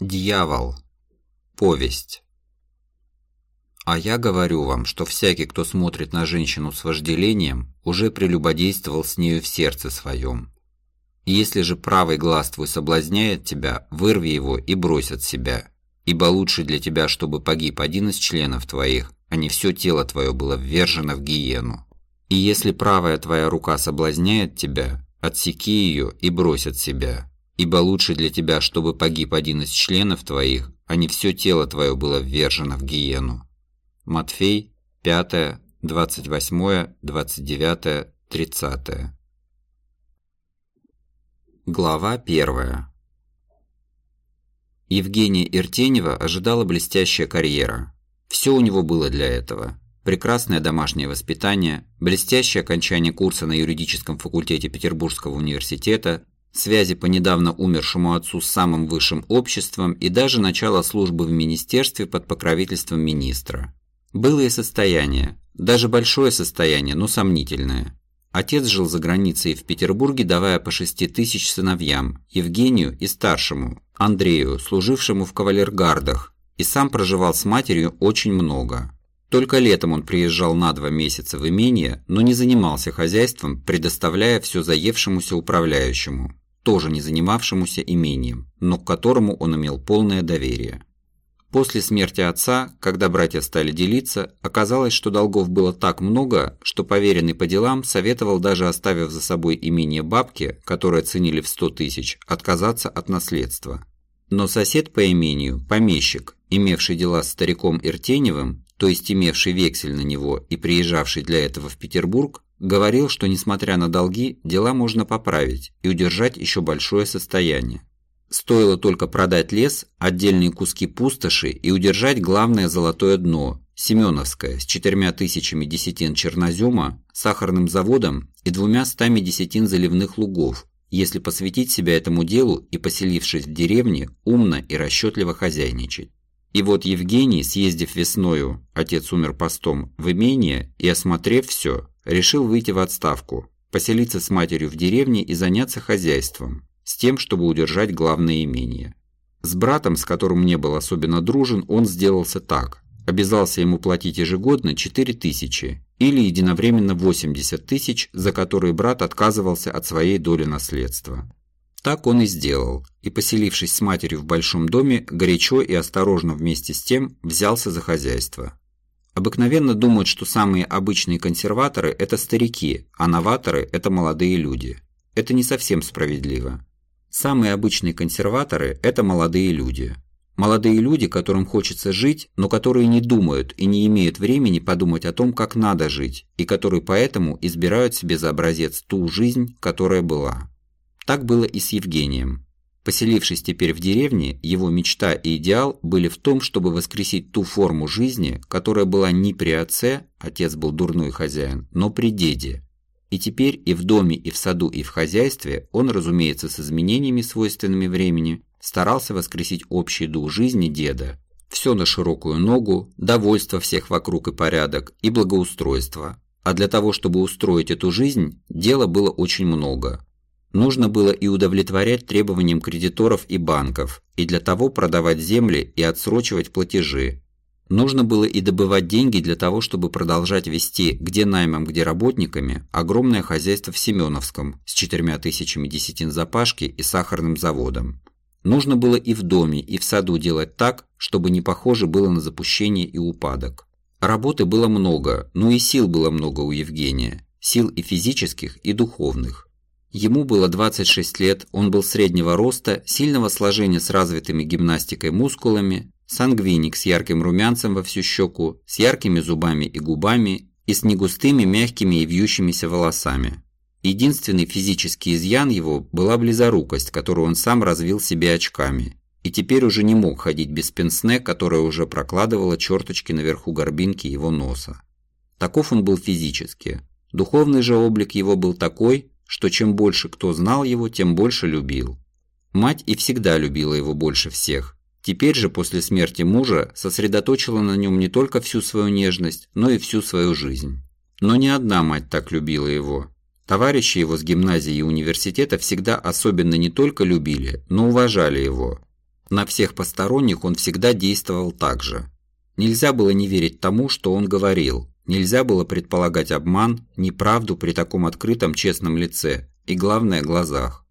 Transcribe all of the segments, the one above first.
Дьявол. Повесть. А я говорю вам, что всякий, кто смотрит на женщину с вожделением, уже прелюбодействовал с нею в сердце своем. И если же правый глаз твой соблазняет тебя, вырви его и брось от себя, ибо лучше для тебя, чтобы погиб один из членов твоих, а не все тело твое было ввержено в гиену. И если правая твоя рука соблазняет тебя, отсеки ее и брось от себя, ибо лучше для тебя, чтобы погиб один из членов твоих, а не все тело твое было ввержено в гиену. Матфей, 5, 28, 29, 30. Глава 1. Евгения Иртенева ожидала блестящая карьера. Все у него было для этого. Прекрасное домашнее воспитание, блестящее окончание курса на юридическом факультете Петербургского университета, связи по недавно умершему отцу с самым высшим обществом и даже начало службы в министерстве под покровительством министра. Было и состояние, даже большое состояние, но сомнительное. Отец жил за границей в Петербурге, давая по 6 тысяч сыновьям, Евгению и старшему, Андрею, служившему в кавалергардах, и сам проживал с матерью очень много. Только летом он приезжал на два месяца в имение, но не занимался хозяйством, предоставляя все заевшемуся управляющему тоже не занимавшемуся имением, но к которому он имел полное доверие. После смерти отца, когда братья стали делиться, оказалось, что долгов было так много, что поверенный по делам советовал даже оставив за собой имение бабки, которое ценили в 100 тысяч, отказаться от наследства. Но сосед по имению, помещик, имевший дела с стариком Иртеневым, то есть имевший вексель на него и приезжавший для этого в Петербург, Говорил, что несмотря на долги, дела можно поправить и удержать еще большое состояние. Стоило только продать лес, отдельные куски пустоши и удержать главное золотое дно – Семеновское с четырьмя тысячами десятин чернозема, сахарным заводом и двумя стами десятин заливных лугов, если посвятить себя этому делу и, поселившись в деревне, умно и расчетливо хозяйничать. И вот Евгений, съездив весною, отец умер постом, в имение и осмотрев все, решил выйти в отставку, поселиться с матерью в деревне и заняться хозяйством, с тем, чтобы удержать главное имение. С братом, с которым не был особенно дружен, он сделался так. Обязался ему платить ежегодно 4 тысячи или единовременно 80 тысяч, за которые брат отказывался от своей доли наследства. Так он и сделал, и, поселившись с матерью в большом доме, горячо и осторожно вместе с тем взялся за хозяйство. Обыкновенно думают, что самые обычные консерваторы – это старики, а новаторы – это молодые люди. Это не совсем справедливо. Самые обычные консерваторы – это молодые люди. Молодые люди, которым хочется жить, но которые не думают и не имеют времени подумать о том, как надо жить, и которые поэтому избирают себе за образец ту жизнь, которая была. Так было и с Евгением. Поселившись теперь в деревне, его мечта и идеал были в том, чтобы воскресить ту форму жизни, которая была не при отце, отец был дурной хозяин, но при деде. И теперь и в доме, и в саду, и в хозяйстве он, разумеется, с изменениями, свойственными времени, старался воскресить общий дух жизни деда. Все на широкую ногу, довольство всех вокруг и порядок, и благоустройство. А для того, чтобы устроить эту жизнь, дела было очень много. Нужно было и удовлетворять требованиям кредиторов и банков, и для того продавать земли и отсрочивать платежи. Нужно было и добывать деньги для того, чтобы продолжать вести где наймом, где работниками огромное хозяйство в Семеновском с четырьмя тысячами десятин запашки и сахарным заводом. Нужно было и в доме, и в саду делать так, чтобы не похоже было на запущение и упадок. Работы было много, но и сил было много у Евгения, сил и физических, и духовных. Ему было 26 лет, он был среднего роста, сильного сложения с развитыми гимнастикой мускулами, сангвиник с ярким румянцем во всю щеку, с яркими зубами и губами и с негустыми, мягкими и вьющимися волосами. Единственный физический изъян его была близорукость, которую он сам развил себе очками, и теперь уже не мог ходить без пенсне, которое уже прокладывало черточки наверху горбинки его носа. Таков он был физически. Духовный же облик его был такой, что чем больше кто знал его, тем больше любил. Мать и всегда любила его больше всех. Теперь же, после смерти мужа, сосредоточила на нем не только всю свою нежность, но и всю свою жизнь. Но ни одна мать так любила его. Товарищи его с гимназии и университета всегда особенно не только любили, но уважали его. На всех посторонних он всегда действовал так же. Нельзя было не верить тому, что он говорил, нельзя было предполагать обман, неправду при таком открытом честном лице и, главное, глазах.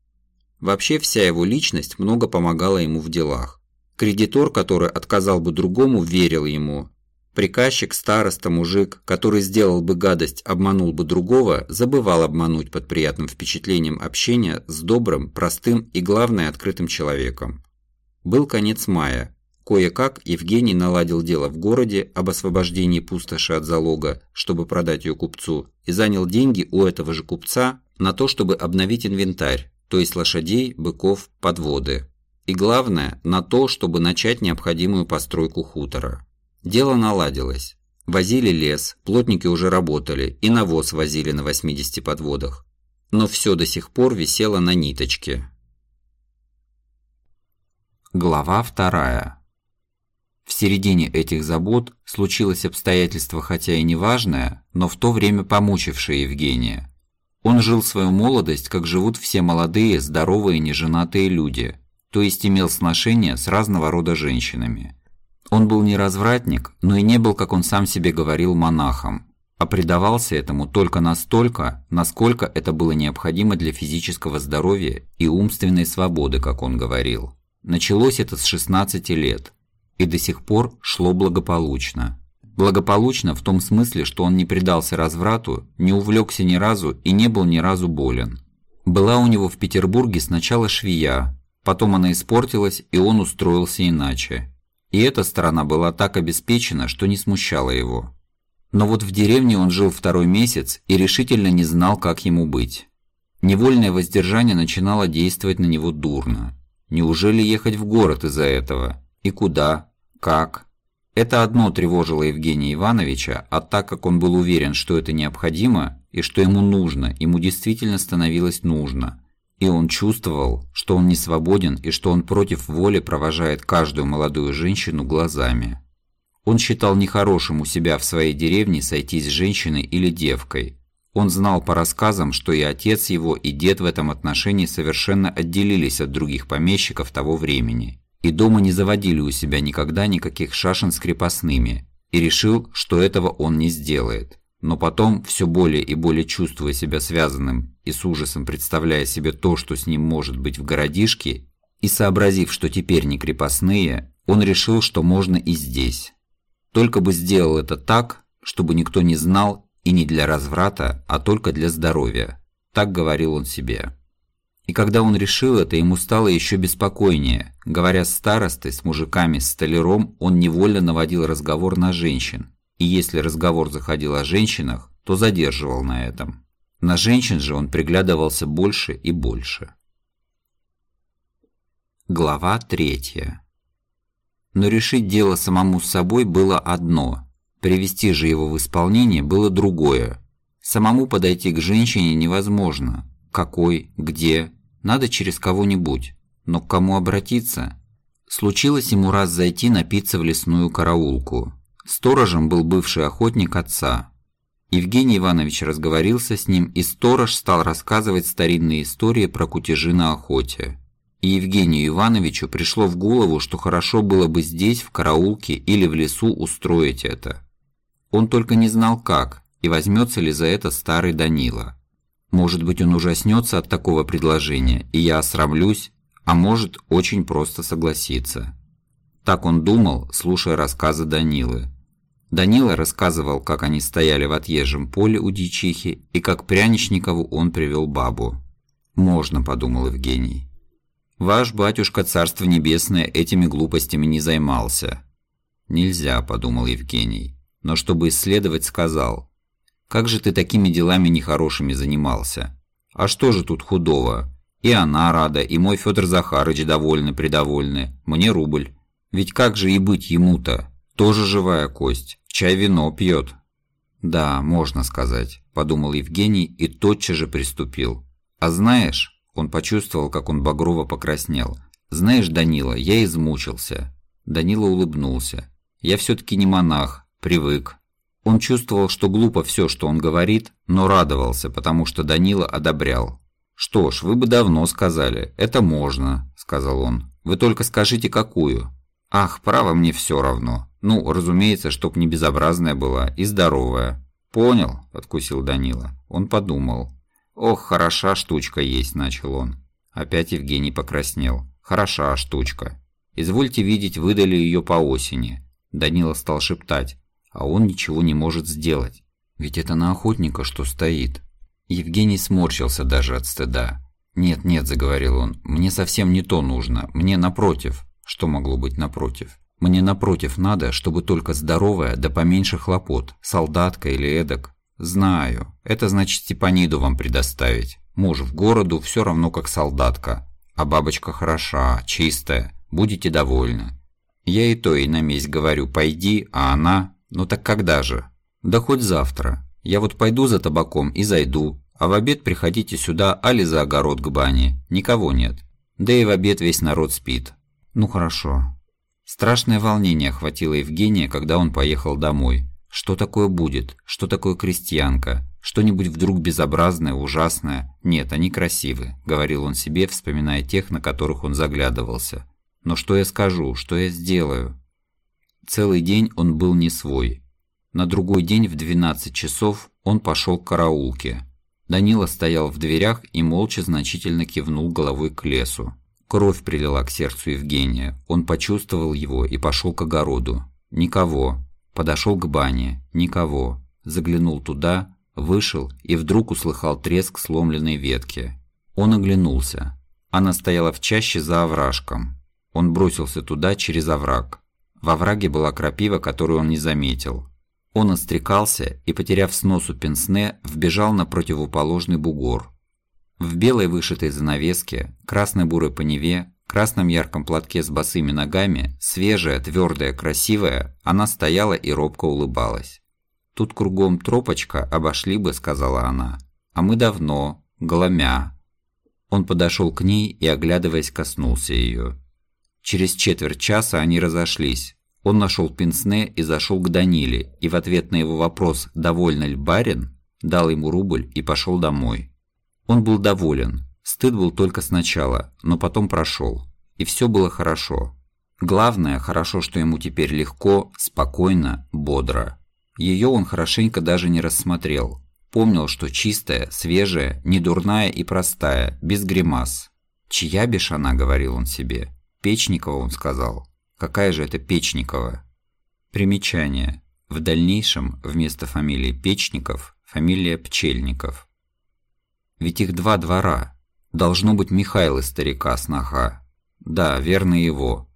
Вообще вся его личность много помогала ему в делах. Кредитор, который отказал бы другому, верил ему. Приказчик, староста, мужик, который сделал бы гадость, обманул бы другого, забывал обмануть под приятным впечатлением общения с добрым, простым и, главное, открытым человеком. Был конец мая. Кое-как Евгений наладил дело в городе об освобождении пустоши от залога, чтобы продать ее купцу, и занял деньги у этого же купца на то, чтобы обновить инвентарь, то есть лошадей, быков, подводы. И главное, на то, чтобы начать необходимую постройку хутора. Дело наладилось. Возили лес, плотники уже работали, и навоз возили на 80 подводах. Но все до сих пор висело на ниточке. Глава вторая. В середине этих забот случилось обстоятельство, хотя и неважное, но в то время помучившее Евгения. Он жил свою молодость, как живут все молодые, здоровые, неженатые люди – то есть имел сношение с разного рода женщинами. Он был не развратник, но и не был, как он сам себе говорил, монахом, а предавался этому только настолько, насколько это было необходимо для физического здоровья и умственной свободы, как он говорил. Началось это с 16 лет, и до сих пор шло благополучно. Благополучно в том смысле, что он не предался разврату, не увлекся ни разу и не был ни разу болен. Была у него в Петербурге сначала швея, Потом она испортилась, и он устроился иначе. И эта сторона была так обеспечена, что не смущала его. Но вот в деревне он жил второй месяц и решительно не знал, как ему быть. Невольное воздержание начинало действовать на него дурно. Неужели ехать в город из-за этого? И куда? Как? Это одно тревожило Евгения Ивановича, а так как он был уверен, что это необходимо и что ему нужно, ему действительно становилось нужно – и он чувствовал, что он не свободен и что он против воли провожает каждую молодую женщину глазами. Он считал нехорошим у себя в своей деревне сойтись с женщиной или девкой. Он знал по рассказам, что и отец его, и дед в этом отношении совершенно отделились от других помещиков того времени, и дома не заводили у себя никогда никаких шашен с крепостными, и решил, что этого он не сделает но потом, все более и более чувствуя себя связанным и с ужасом представляя себе то, что с ним может быть в городишке, и сообразив, что теперь не крепостные, он решил, что можно и здесь. Только бы сделал это так, чтобы никто не знал и не для разврата, а только для здоровья. Так говорил он себе. И когда он решил это, ему стало еще беспокойнее. Говоря с старостой, с мужиками, с столяром, он невольно наводил разговор на женщин, и если разговор заходил о женщинах, то задерживал на этом. На женщин же он приглядывался больше и больше. Глава третья. Но решить дело самому с собой было одно, привести же его в исполнение было другое. Самому подойти к женщине невозможно. Какой, где, надо через кого-нибудь. Но к кому обратиться? Случилось ему раз зайти напиться в лесную караулку. Сторожем был бывший охотник отца. Евгений Иванович разговорился с ним, и сторож стал рассказывать старинные истории про кутежи на охоте. И Евгению Ивановичу пришло в голову, что хорошо было бы здесь, в караулке или в лесу устроить это. Он только не знал как, и возьмется ли за это старый Данила. Может быть, он ужаснется от такого предложения, и я осрамлюсь, а может, очень просто согласиться. Так он думал, слушая рассказы Данилы. Данила рассказывал, как они стояли в отъезжем поле у дичихи и как Пряничникову он привел бабу. «Можно», – подумал Евгений. «Ваш батюшка, царство небесное, этими глупостями не займался». «Нельзя», – подумал Евгений, но чтобы исследовать, сказал. «Как же ты такими делами нехорошими занимался? А что же тут худого? И она рада, и мой Федор Захарыч довольны-предовольны, мне рубль». Ведь как же и быть ему-то? Тоже живая кость. Чай вино пьет. Да, можно сказать, подумал Евгений и тотчас же приступил. А знаешь, он почувствовал, как он багрово покраснел. Знаешь, Данила, я измучился. Данила улыбнулся. Я все-таки не монах, привык. Он чувствовал, что глупо все, что он говорит, но радовался, потому что Данила одобрял. «Что ж, вы бы давно сказали. Это можно», – сказал он. Вы только скажите, какую. Ах, право, мне все равно. Ну, разумеется, чтоб не безобразная была и здоровая. Понял, подкусил Данила. Он подумал. Ох, хороша штучка есть, начал он. Опять Евгений покраснел. Хороша штучка. Извольте видеть, выдали ее по осени. Данила стал шептать, а он ничего не может сделать. Ведь это на охотника что стоит. Евгений сморщился даже от стыда. «Нет, нет», – заговорил он, – «мне совсем не то нужно. Мне напротив». Что могло быть напротив? Мне напротив надо, чтобы только здоровая, да поменьше хлопот, солдатка или эдак. Знаю, это значит Степаниду вам предоставить. Муж в городу все равно как солдатка. А бабочка хороша, чистая, будете довольны. Я и то и на месть говорю, пойди, а она... Ну так когда же? Да хоть завтра. Я вот пойду за табаком и зайду, а в обед приходите сюда, али за огород к бане. Никого нет. Да и в обед весь народ спит. Ну хорошо. Страшное волнение охватило Евгения, когда он поехал домой. Что такое будет? Что такое крестьянка? Что-нибудь вдруг безобразное, ужасное? Нет, они красивы, говорил он себе, вспоминая тех, на которых он заглядывался. Но что я скажу, что я сделаю? Целый день он был не свой. На другой день в 12 часов он пошел к караулке. Данила стоял в дверях и молча значительно кивнул головой к лесу. Кровь прилила к сердцу Евгения. Он почувствовал его и пошел к огороду. Никого. Подошел к бане. Никого. Заглянул туда, вышел и вдруг услыхал треск сломленной ветки. Он оглянулся. Она стояла в чаще за овражком. Он бросился туда через овраг. В овраге была крапива, которую он не заметил. Он острекался и, потеряв с носу пенсне, вбежал на противоположный бугор. В белой вышитой занавеске, красной бурой по Неве, красном ярком платке с босыми ногами, свежая, твердая, красивая, она стояла и робко улыбалась. «Тут кругом тропочка, обошли бы», — сказала она. «А мы давно, голомя». Он подошел к ней и, оглядываясь, коснулся ее. Через четверть часа они разошлись. Он нашел пенсне и зашел к Даниле, и в ответ на его вопрос «довольно ли барин?» дал ему рубль и пошел домой. Он был доволен. Стыд был только сначала, но потом прошел. И все было хорошо. Главное, хорошо, что ему теперь легко, спокойно, бодро. Ее он хорошенько даже не рассмотрел. Помнил, что чистая, свежая, недурная и простая, без гримас. «Чья бишь она?» – говорил он себе. «Печникова», – он сказал. «Какая же это Печникова?» Примечание. В дальнейшем вместо фамилии Печников – фамилия Пчельников. Ведь их два двора. Должно быть Михаил из старика сноха. Да, верно его.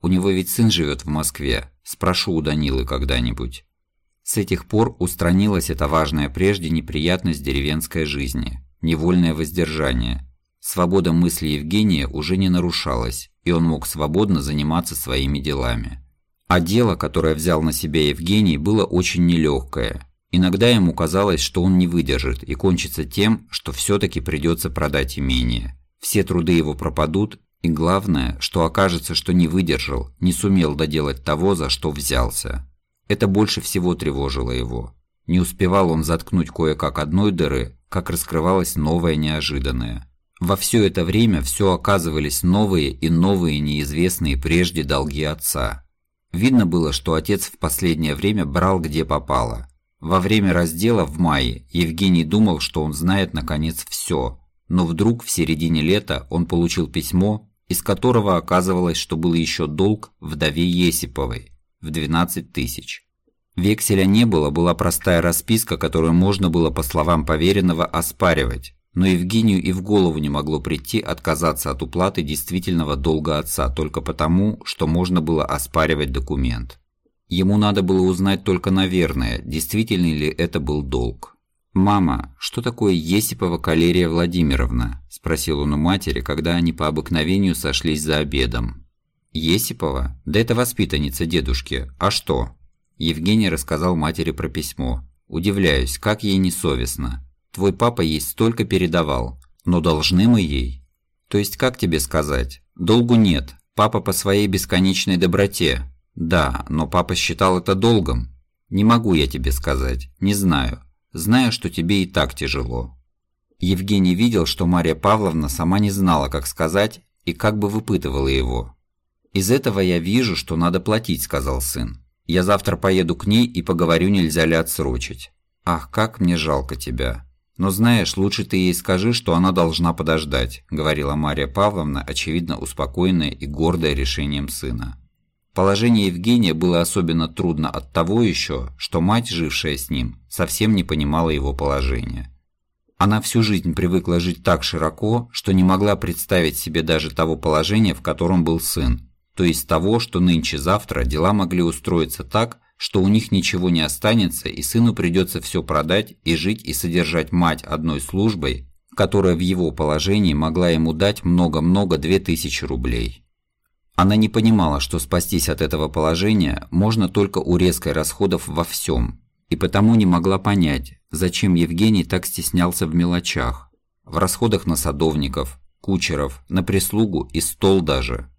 У него ведь сын живет в Москве. Спрошу у Данилы когда-нибудь. С этих пор устранилась эта важная прежде неприятность деревенской жизни, невольное воздержание. Свобода мысли Евгения уже не нарушалась, и он мог свободно заниматься своими делами. А дело, которое взял на себя Евгений, было очень нелегкое. Иногда ему казалось, что он не выдержит и кончится тем, что все-таки придется продать имение. Все труды его пропадут, и главное, что окажется, что не выдержал, не сумел доделать того, за что взялся. Это больше всего тревожило его. Не успевал он заткнуть кое-как одной дыры, как раскрывалась новая неожиданная. Во все это время все оказывались новые и новые неизвестные прежде долги отца. Видно было, что отец в последнее время брал где попало. Во время раздела в мае Евгений думал, что он знает наконец все, но вдруг в середине лета он получил письмо, из которого оказывалось, что был еще долг вдове Есиповой, в 12 тысяч. Векселя не было, была простая расписка, которую можно было, по словам поверенного, оспаривать. Но Евгению и в голову не могло прийти отказаться от уплаты действительного долга отца только потому, что можно было оспаривать документ. Ему надо было узнать только наверное, действительно ли это был долг. «Мама, что такое Есипова Калерия Владимировна?» – спросил он у матери, когда они по обыкновению сошлись за обедом. Есипова? Да это воспитанница дедушки. А что? Евгений рассказал матери про письмо. Удивляюсь, как ей несовестно. Твой папа ей столько передавал. Но должны мы ей. То есть, как тебе сказать? Долгу нет. Папа по своей бесконечной доброте. Да, но папа считал это долгом. Не могу я тебе сказать. Не знаю. Знаю, что тебе и так тяжело. Евгений видел, что Мария Павловна сама не знала, как сказать, и как бы выпытывала его. «Из этого я вижу, что надо платить», – сказал сын. «Я завтра поеду к ней и поговорю, нельзя ли отсрочить. Ах, как мне жалко тебя. Но знаешь, лучше ты ей скажи, что она должна подождать», – говорила Мария Павловна, очевидно успокоенная и гордая решением сына. Положение Евгения было особенно трудно от того еще, что мать, жившая с ним, совсем не понимала его положения. Она всю жизнь привыкла жить так широко, что не могла представить себе даже того положения, в котором был сын, то есть того, что нынче-завтра дела могли устроиться так, что у них ничего не останется и сыну придется все продать и жить и содержать мать одной службой, которая в его положении могла ему дать много-много две тысячи рублей. Она не понимала, что спастись от этого положения можно только у резкой расходов во всем, и потому не могла понять, зачем Евгений так стеснялся в мелочах, в расходах на садовников, кучеров, на прислугу и стол даже.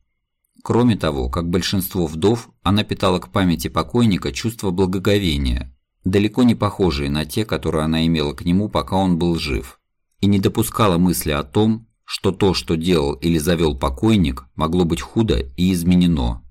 Кроме того, как большинство вдов, она питала к памяти покойника чувство благоговения, далеко не похожие на те, которые она имела к нему, пока он был жив, и не допускала мысли о том, что то, что делал или завел покойник, могло быть худо и изменено.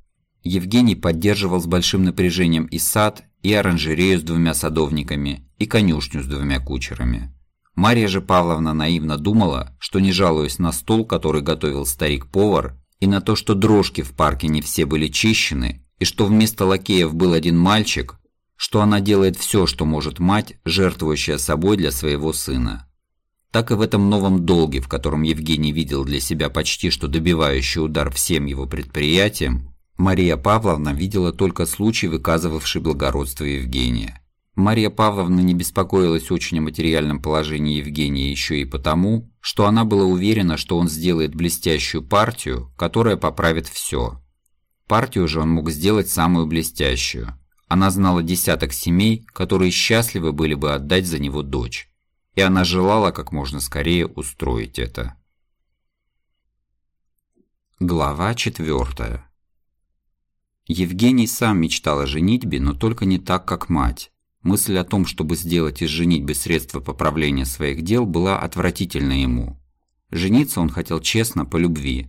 Евгений поддерживал с большим напряжением и сад, и оранжерею с двумя садовниками, и конюшню с двумя кучерами. Мария же Павловна наивно думала, что не жалуясь на стол, который готовил старик-повар, и на то, что дрожки в парке не все были чищены, и что вместо лакеев был один мальчик, что она делает все, что может мать, жертвующая собой для своего сына. Так и в этом новом долге, в котором Евгений видел для себя почти что добивающий удар всем его предприятиям, Мария Павловна видела только случай, выказывавший благородство Евгения. Мария Павловна не беспокоилась очень о материальном положении Евгения еще и потому, что она была уверена, что он сделает блестящую партию, которая поправит все. Партию же он мог сделать самую блестящую. Она знала десяток семей, которые счастливы были бы отдать за него дочь. И она желала как можно скорее устроить это. Глава четвертая. Евгений сам мечтал о женитьбе, но только не так, как мать. Мысль о том, чтобы сделать из женитьбы средство поправления своих дел, была отвратительна ему. Жениться он хотел честно, по любви.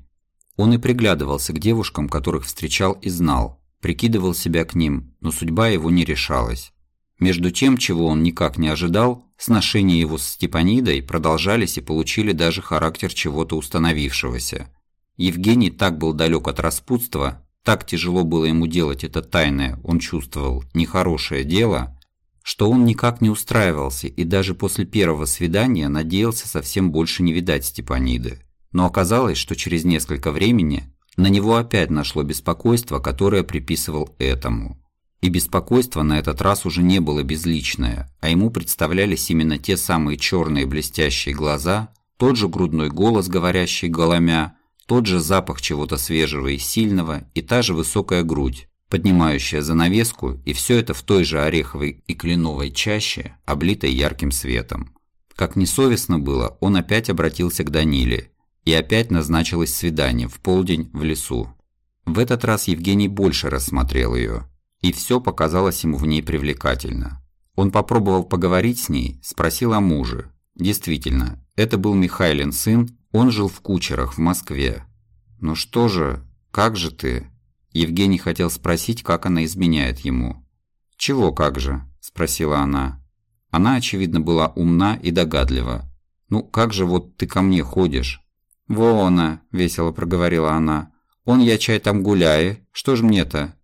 Он и приглядывался к девушкам, которых встречал и знал, прикидывал себя к ним, но судьба его не решалась. Между тем, чего он никак не ожидал, сношения его с Степанидой продолжались и получили даже характер чего-то установившегося. Евгений так был далек от распутства, так тяжело было ему делать это тайное, он чувствовал, нехорошее дело, что он никак не устраивался и даже после первого свидания надеялся совсем больше не видать Степаниды. Но оказалось, что через несколько времени на него опять нашло беспокойство, которое приписывал этому. И беспокойство на этот раз уже не было безличное, а ему представлялись именно те самые черные блестящие глаза, тот же грудной голос, говорящий голомя, тот же запах чего-то свежего и сильного и та же высокая грудь, поднимающая занавеску, и все это в той же ореховой и кленовой чаще, облитой ярким светом. Как несовестно было, он опять обратился к Даниле, и опять назначилось свидание в полдень в лесу. В этот раз Евгений больше рассмотрел ее, и все показалось ему в ней привлекательно. Он попробовал поговорить с ней, спросил о муже. Действительно, это был Михайлин сын, он жил в Кучерах в Москве. «Ну что же, как же ты?» Евгений хотел спросить, как она изменяет ему. «Чего как же?» – спросила она. Она, очевидно, была умна и догадлива. «Ну, как же вот ты ко мне ходишь?» «Вона», – весело проговорила она. «Он я чай там гуляю. Что ж мне-то?»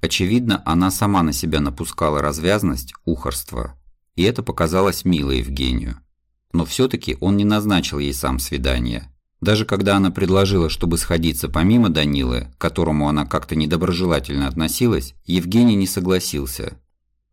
Очевидно, она сама на себя напускала развязность, ухорство. И это показалось мило Евгению. Но все-таки он не назначил ей сам свидание. Даже когда она предложила, чтобы сходиться помимо Данилы, к которому она как-то недоброжелательно относилась, Евгений не согласился.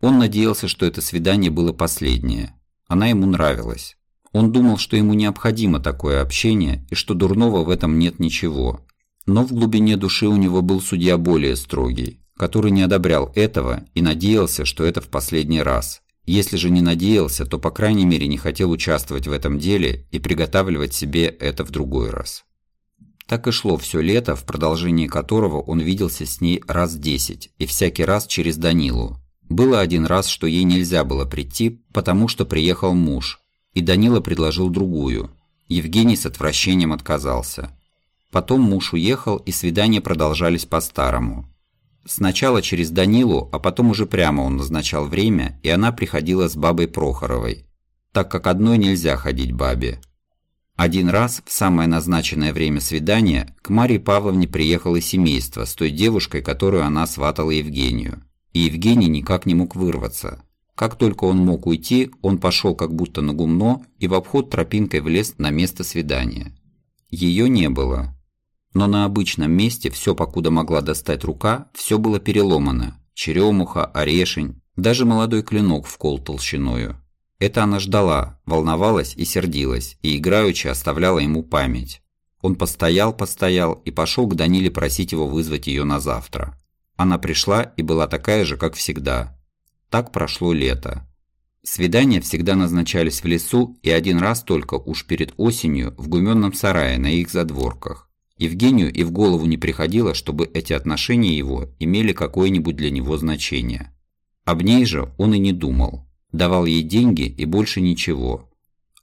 Он надеялся, что это свидание было последнее. Она ему нравилась. Он думал, что ему необходимо такое общение и что дурного в этом нет ничего. Но в глубине души у него был судья более строгий, который не одобрял этого и надеялся, что это в последний раз, если же не надеялся, то по крайней мере не хотел участвовать в этом деле и приготавливать себе это в другой раз. Так и шло все лето, в продолжении которого он виделся с ней раз десять, и всякий раз через Данилу. Было один раз, что ей нельзя было прийти, потому что приехал муж, и Данила предложил другую. Евгений с отвращением отказался. Потом муж уехал, и свидания продолжались по-старому. Сначала через Данилу, а потом уже прямо он назначал время, и она приходила с бабой Прохоровой, так как одной нельзя ходить бабе. Один раз, в самое назначенное время свидания, к Марии Павловне приехало семейство с той девушкой, которую она сватала Евгению. И Евгений никак не мог вырваться. Как только он мог уйти, он пошел как будто на гумно и в обход тропинкой влез на место свидания. Ее не было. Но на обычном месте все, покуда могла достать рука, все было переломано. Черемуха, орешень, даже молодой клинок вкол толщиною. Это она ждала, волновалась и сердилась, и играючи оставляла ему память. Он постоял, постоял и пошел к Даниле просить его вызвать ее на завтра. Она пришла и была такая же, как всегда. Так прошло лето. Свидания всегда назначались в лесу и один раз только уж перед осенью в гуменном сарае на их задворках. Евгению и в голову не приходило, чтобы эти отношения его имели какое-нибудь для него значение. Об ней же он и не думал давал ей деньги и больше ничего.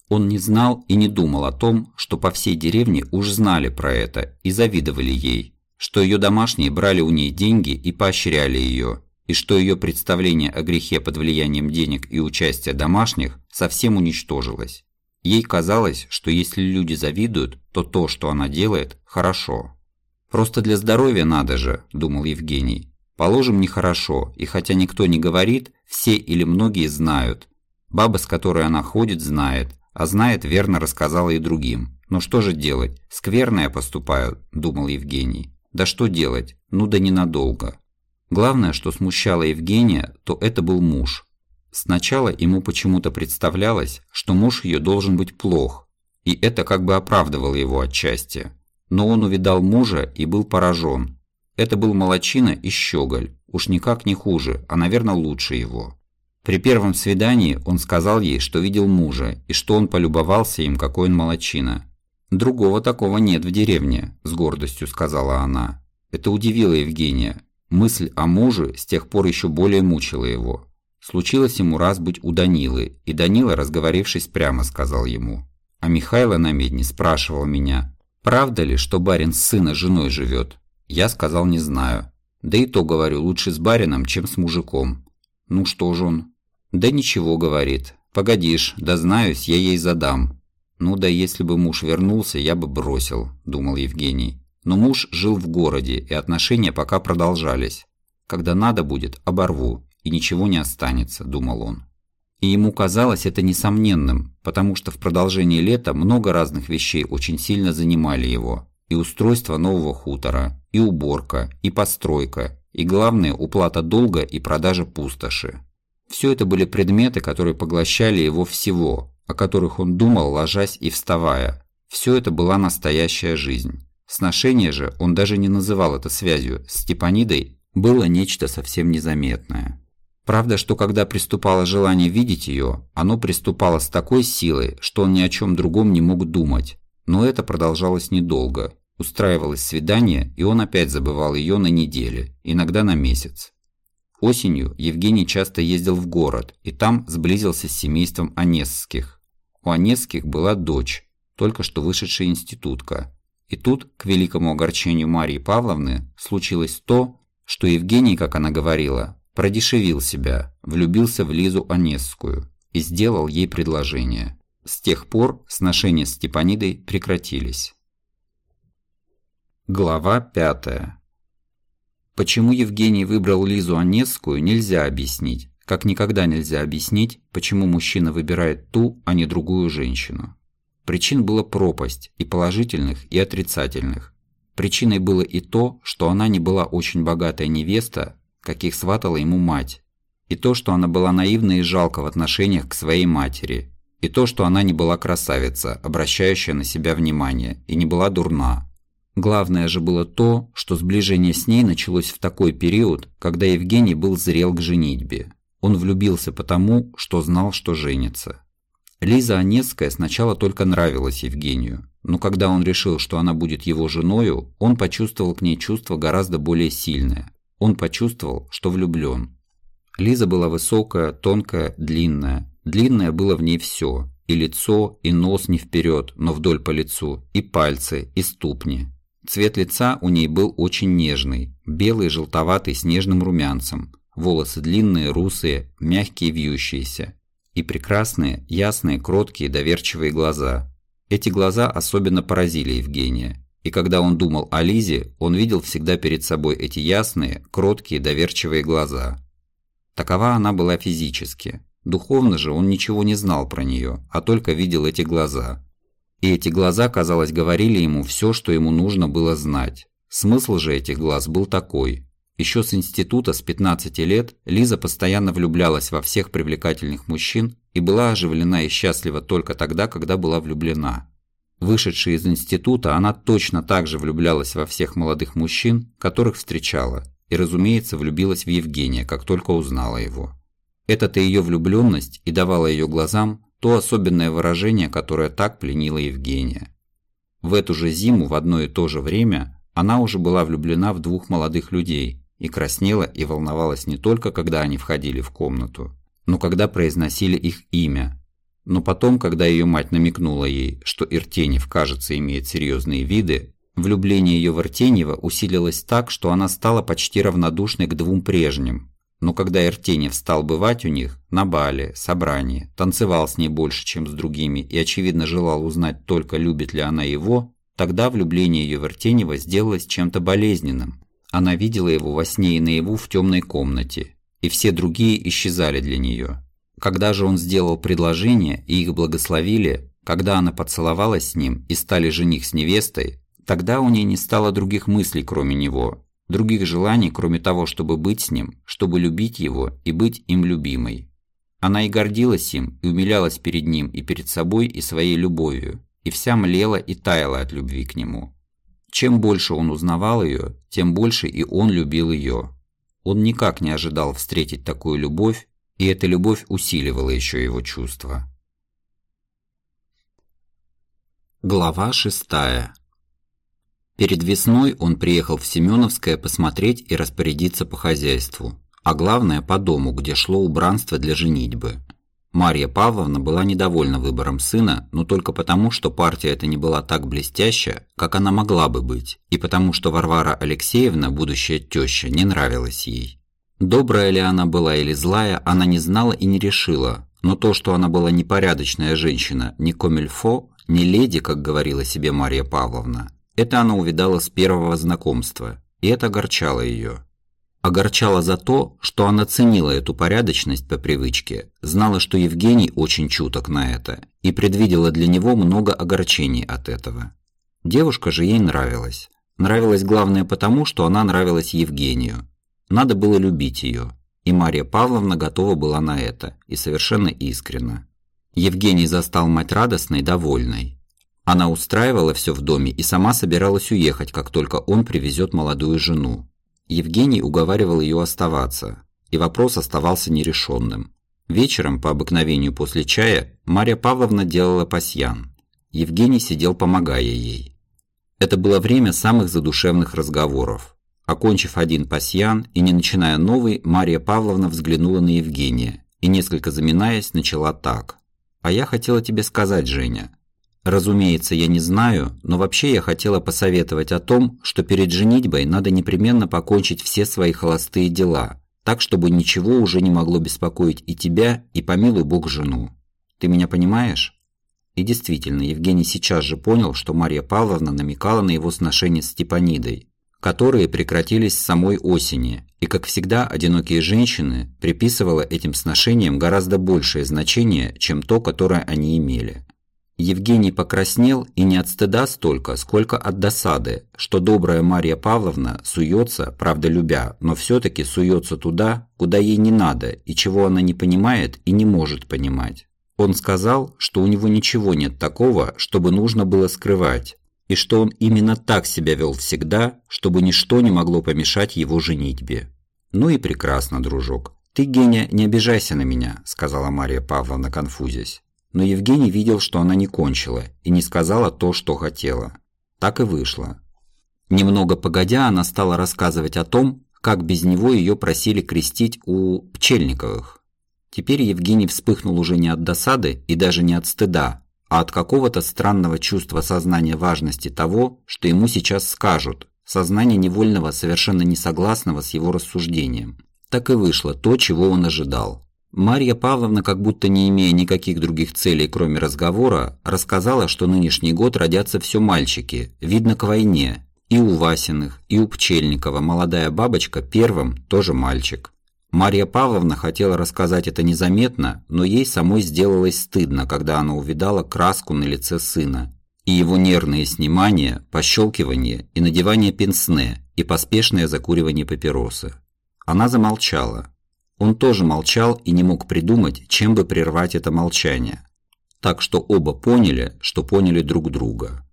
Он не знал и не думал о том, что по всей деревне уж знали про это и завидовали ей, что ее домашние брали у ней деньги и поощряли ее, и что ее представление о грехе под влиянием денег и участия домашних совсем уничтожилось. Ей казалось, что если люди завидуют, то то, что она делает, хорошо. «Просто для здоровья надо же», – думал Евгений. «Положим, нехорошо, и хотя никто не говорит, все или многие знают. Баба, с которой она ходит, знает, а знает, верно рассказала и другим. Но что же делать? Скверно я поступаю, думал Евгений. Да что делать? Ну да ненадолго. Главное, что смущало Евгения, то это был муж. Сначала ему почему-то представлялось, что муж ее должен быть плох, и это как бы оправдывало его отчасти. Но он увидал мужа и был поражен. Это был молочина и щеголь, Уж никак не хуже, а, наверное, лучше его. При первом свидании он сказал ей, что видел мужа, и что он полюбовался им, какой он молочина. «Другого такого нет в деревне», – с гордостью сказала она. Это удивило Евгения. Мысль о муже с тех пор еще более мучила его. Случилось ему раз быть у Данилы, и Данила, разговорившись прямо, сказал ему. А Михайло на медне спрашивал меня, правда ли, что барин с сына женой живет? Я сказал, не знаю. Да и то, говорю, лучше с барином, чем с мужиком. Ну что ж он? Да ничего, говорит. Погодишь, да знаюсь, я ей задам. Ну да если бы муж вернулся, я бы бросил, думал Евгений. Но муж жил в городе, и отношения пока продолжались. Когда надо будет, оборву, и ничего не останется, думал он. И ему казалось это несомненным, потому что в продолжении лета много разных вещей очень сильно занимали его. И устройство нового хутора, и уборка, и постройка, и главное уплата долга и продажа пустоши. Все это были предметы, которые поглощали его всего, о которых он думал, ложась и вставая. Все это была настоящая жизнь. Сношение же, он даже не называл это связью, с Степанидой было нечто совсем незаметное. Правда, что когда приступало желание видеть ее, оно приступало с такой силой, что он ни о чем другом не мог думать. Но это продолжалось недолго, Устраивалось свидание, и он опять забывал ее на неделе, иногда на месяц. Осенью Евгений часто ездил в город, и там сблизился с семейством Онесских. У Онесских была дочь, только что вышедшая институтка. И тут, к великому огорчению Марии Павловны, случилось то, что Евгений, как она говорила, продешевил себя, влюбился в Лизу Онесскую и сделал ей предложение. С тех пор сношения с Степанидой прекратились. Глава 5. Почему Евгений выбрал Лизу Онесскую, нельзя объяснить. Как никогда нельзя объяснить, почему мужчина выбирает ту, а не другую женщину. Причин было пропасть, и положительных, и отрицательных. Причиной было и то, что она не была очень богатая невеста, каких сватала ему мать, и то, что она была наивна и жалка в отношениях к своей матери, и то, что она не была красавица, обращающая на себя внимание, и не была дурна, Главное же было то, что сближение с ней началось в такой период, когда Евгений был зрел к женитьбе. Он влюбился потому, что знал, что женится. Лиза Онецкая сначала только нравилась Евгению, но когда он решил, что она будет его женою, он почувствовал к ней чувство гораздо более сильное. Он почувствовал, что влюблен. Лиза была высокая, тонкая, длинная. Длинное было в ней все. И лицо, и нос не вперед, но вдоль по лицу, и пальцы, и ступни. Цвет лица у ней был очень нежный, белый, желтоватый, с нежным румянцем, волосы длинные, русые, мягкие, вьющиеся. И прекрасные, ясные, кроткие, доверчивые глаза. Эти глаза особенно поразили Евгения. И когда он думал о Лизе, он видел всегда перед собой эти ясные, кроткие, доверчивые глаза. Такова она была физически. Духовно же он ничего не знал про нее, а только видел эти глаза. И эти глаза, казалось, говорили ему все, что ему нужно было знать. Смысл же этих глаз был такой. Еще с института с 15 лет Лиза постоянно влюблялась во всех привлекательных мужчин и была оживлена и счастлива только тогда, когда была влюблена. Вышедшая из института, она точно так же влюблялась во всех молодых мужчин, которых встречала, и, разумеется, влюбилась в Евгения, как только узнала его. Эта-то ее влюбленность и давала ее глазам то особенное выражение, которое так пленило Евгения. В эту же зиму в одно и то же время она уже была влюблена в двух молодых людей и краснела и волновалась не только, когда они входили в комнату, но когда произносили их имя. Но потом, когда ее мать намекнула ей, что Иртенев, кажется, имеет серьезные виды, влюбление ее в Иртенева усилилось так, что она стала почти равнодушной к двум прежним, но когда Эртенев стал бывать у них на бале, собрании, танцевал с ней больше, чем с другими и, очевидно, желал узнать только, любит ли она его, тогда влюбление ее в Эртенева сделалось чем-то болезненным. Она видела его во сне и наяву в темной комнате, и все другие исчезали для нее. Когда же он сделал предложение и их благословили, когда она поцеловалась с ним и стали жених с невестой, тогда у ней не стало других мыслей, кроме него, других желаний, кроме того, чтобы быть с ним, чтобы любить его и быть им любимой. Она и гордилась им, и умилялась перед ним и перед собой и своей любовью, и вся млела и таяла от любви к нему. Чем больше он узнавал ее, тем больше и он любил ее. Он никак не ожидал встретить такую любовь, и эта любовь усиливала еще его чувства. Глава шестая Перед весной он приехал в Семеновское посмотреть и распорядиться по хозяйству, а главное по дому, где шло убранство для женитьбы. Марья Павловна была недовольна выбором сына, но только потому, что партия эта не была так блестящая, как она могла бы быть, и потому, что Варвара Алексеевна, будущая теща, не нравилась ей. Добрая ли она была или злая, она не знала и не решила, но то, что она была непорядочная женщина, не комильфо, не леди, как говорила себе Марья Павловна, это она увидала с первого знакомства, и это огорчало ее. Огорчало за то, что она ценила эту порядочность по привычке, знала, что Евгений очень чуток на это, и предвидела для него много огорчений от этого. Девушка же ей нравилась. Нравилась главное потому, что она нравилась Евгению. Надо было любить ее, и Мария Павловна готова была на это, и совершенно искренно. Евгений застал мать радостной, довольной. Она устраивала все в доме и сама собиралась уехать, как только он привезет молодую жену. Евгений уговаривал ее оставаться, и вопрос оставался нерешенным. Вечером, по обыкновению после чая, Марья Павловна делала пасьян. Евгений сидел, помогая ей. Это было время самых задушевных разговоров. Окончив один пасьян и не начиная новый, Марья Павловна взглянула на Евгения и, несколько заминаясь, начала так. «А я хотела тебе сказать, Женя, Разумеется, я не знаю, но вообще я хотела посоветовать о том, что перед женитьбой надо непременно покончить все свои холостые дела, так, чтобы ничего уже не могло беспокоить и тебя, и помилуй Бог жену. Ты меня понимаешь? И действительно, Евгений сейчас же понял, что Марья Павловна намекала на его сношения с Степанидой, которые прекратились с самой осени, и, как всегда, одинокие женщины приписывала этим сношениям гораздо большее значение, чем то, которое они имели. Евгений покраснел и не от стыда столько, сколько от досады, что добрая Марья Павловна суется, правда любя, но все-таки суется туда, куда ей не надо и чего она не понимает и не может понимать. Он сказал, что у него ничего нет такого, чтобы нужно было скрывать, и что он именно так себя вел всегда, чтобы ничто не могло помешать его женитьбе. «Ну и прекрасно, дружок. Ты, Геня, не обижайся на меня», – сказала Марья Павловна, конфузясь но Евгений видел, что она не кончила и не сказала то, что хотела. Так и вышло. Немного погодя, она стала рассказывать о том, как без него ее просили крестить у Пчельниковых. Теперь Евгений вспыхнул уже не от досады и даже не от стыда, а от какого-то странного чувства сознания важности того, что ему сейчас скажут, сознание невольного совершенно не согласного с его рассуждением. Так и вышло то, чего он ожидал. Марья Павловна, как будто не имея никаких других целей, кроме разговора, рассказала, что нынешний год родятся все мальчики, видно к войне, и у Васиных, и у Пчельникова молодая бабочка первым тоже мальчик. Марья Павловна хотела рассказать это незаметно, но ей самой сделалось стыдно, когда она увидала краску на лице сына и его нервные снимания, пощелкивание и надевание пенсне и поспешное закуривание папиросы. Она замолчала. Он тоже молчал и не мог придумать, чем бы прервать это молчание. Так что оба поняли, что поняли друг друга.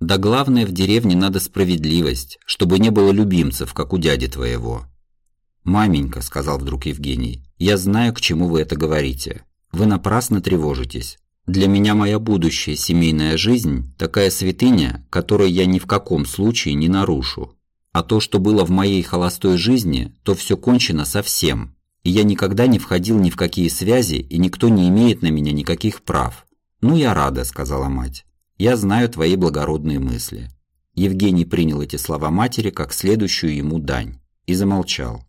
Да главное в деревне надо справедливость, чтобы не было любимцев, как у дяди твоего. «Маменька», – сказал вдруг Евгений, – «я знаю, к чему вы это говорите. Вы напрасно тревожитесь. Для меня моя будущая семейная жизнь – такая святыня, которую я ни в каком случае не нарушу. А то, что было в моей холостой жизни, то все кончено совсем. И я никогда не входил ни в какие связи, и никто не имеет на меня никаких прав. «Ну, я рада», – сказала мать. Я знаю твои благородные мысли». Евгений принял эти слова матери как следующую ему дань и замолчал.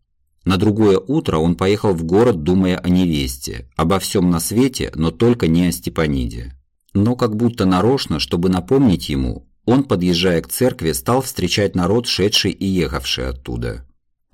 На другое утро он поехал в город, думая о невесте, обо всем на свете, но только не о Степаниде. Но как будто нарочно, чтобы напомнить ему, он, подъезжая к церкви, стал встречать народ, шедший и ехавший оттуда.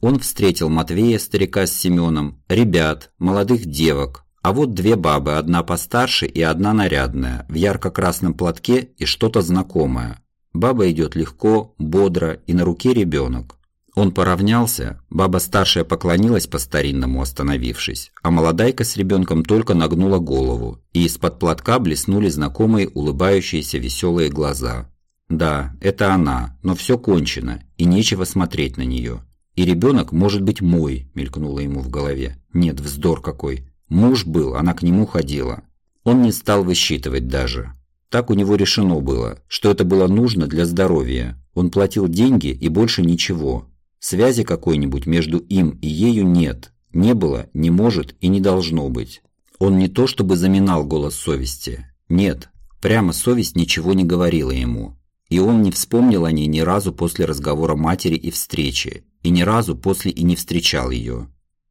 Он встретил Матвея, старика с Семеном, ребят, молодых девок, а вот две бабы, одна постарше и одна нарядная, в ярко-красном платке и что-то знакомое. Баба идет легко, бодро и на руке ребенок. Он поравнялся, баба старшая поклонилась по-старинному, остановившись, а молодайка с ребенком только нагнула голову, и из-под платка блеснули знакомые улыбающиеся веселые глаза. Да, это она, но все кончено, и нечего смотреть на нее. И ребенок может быть мой, мелькнуло ему в голове. Нет, вздор какой. Муж был, она к нему ходила. Он не стал высчитывать даже. Так у него решено было, что это было нужно для здоровья. Он платил деньги и больше ничего. Связи какой-нибудь между им и ею нет. Не было, не может и не должно быть. Он не то чтобы заминал голос совести. Нет, прямо совесть ничего не говорила ему. И он не вспомнил о ней ни разу после разговора матери и встречи, и ни разу после и не встречал ее.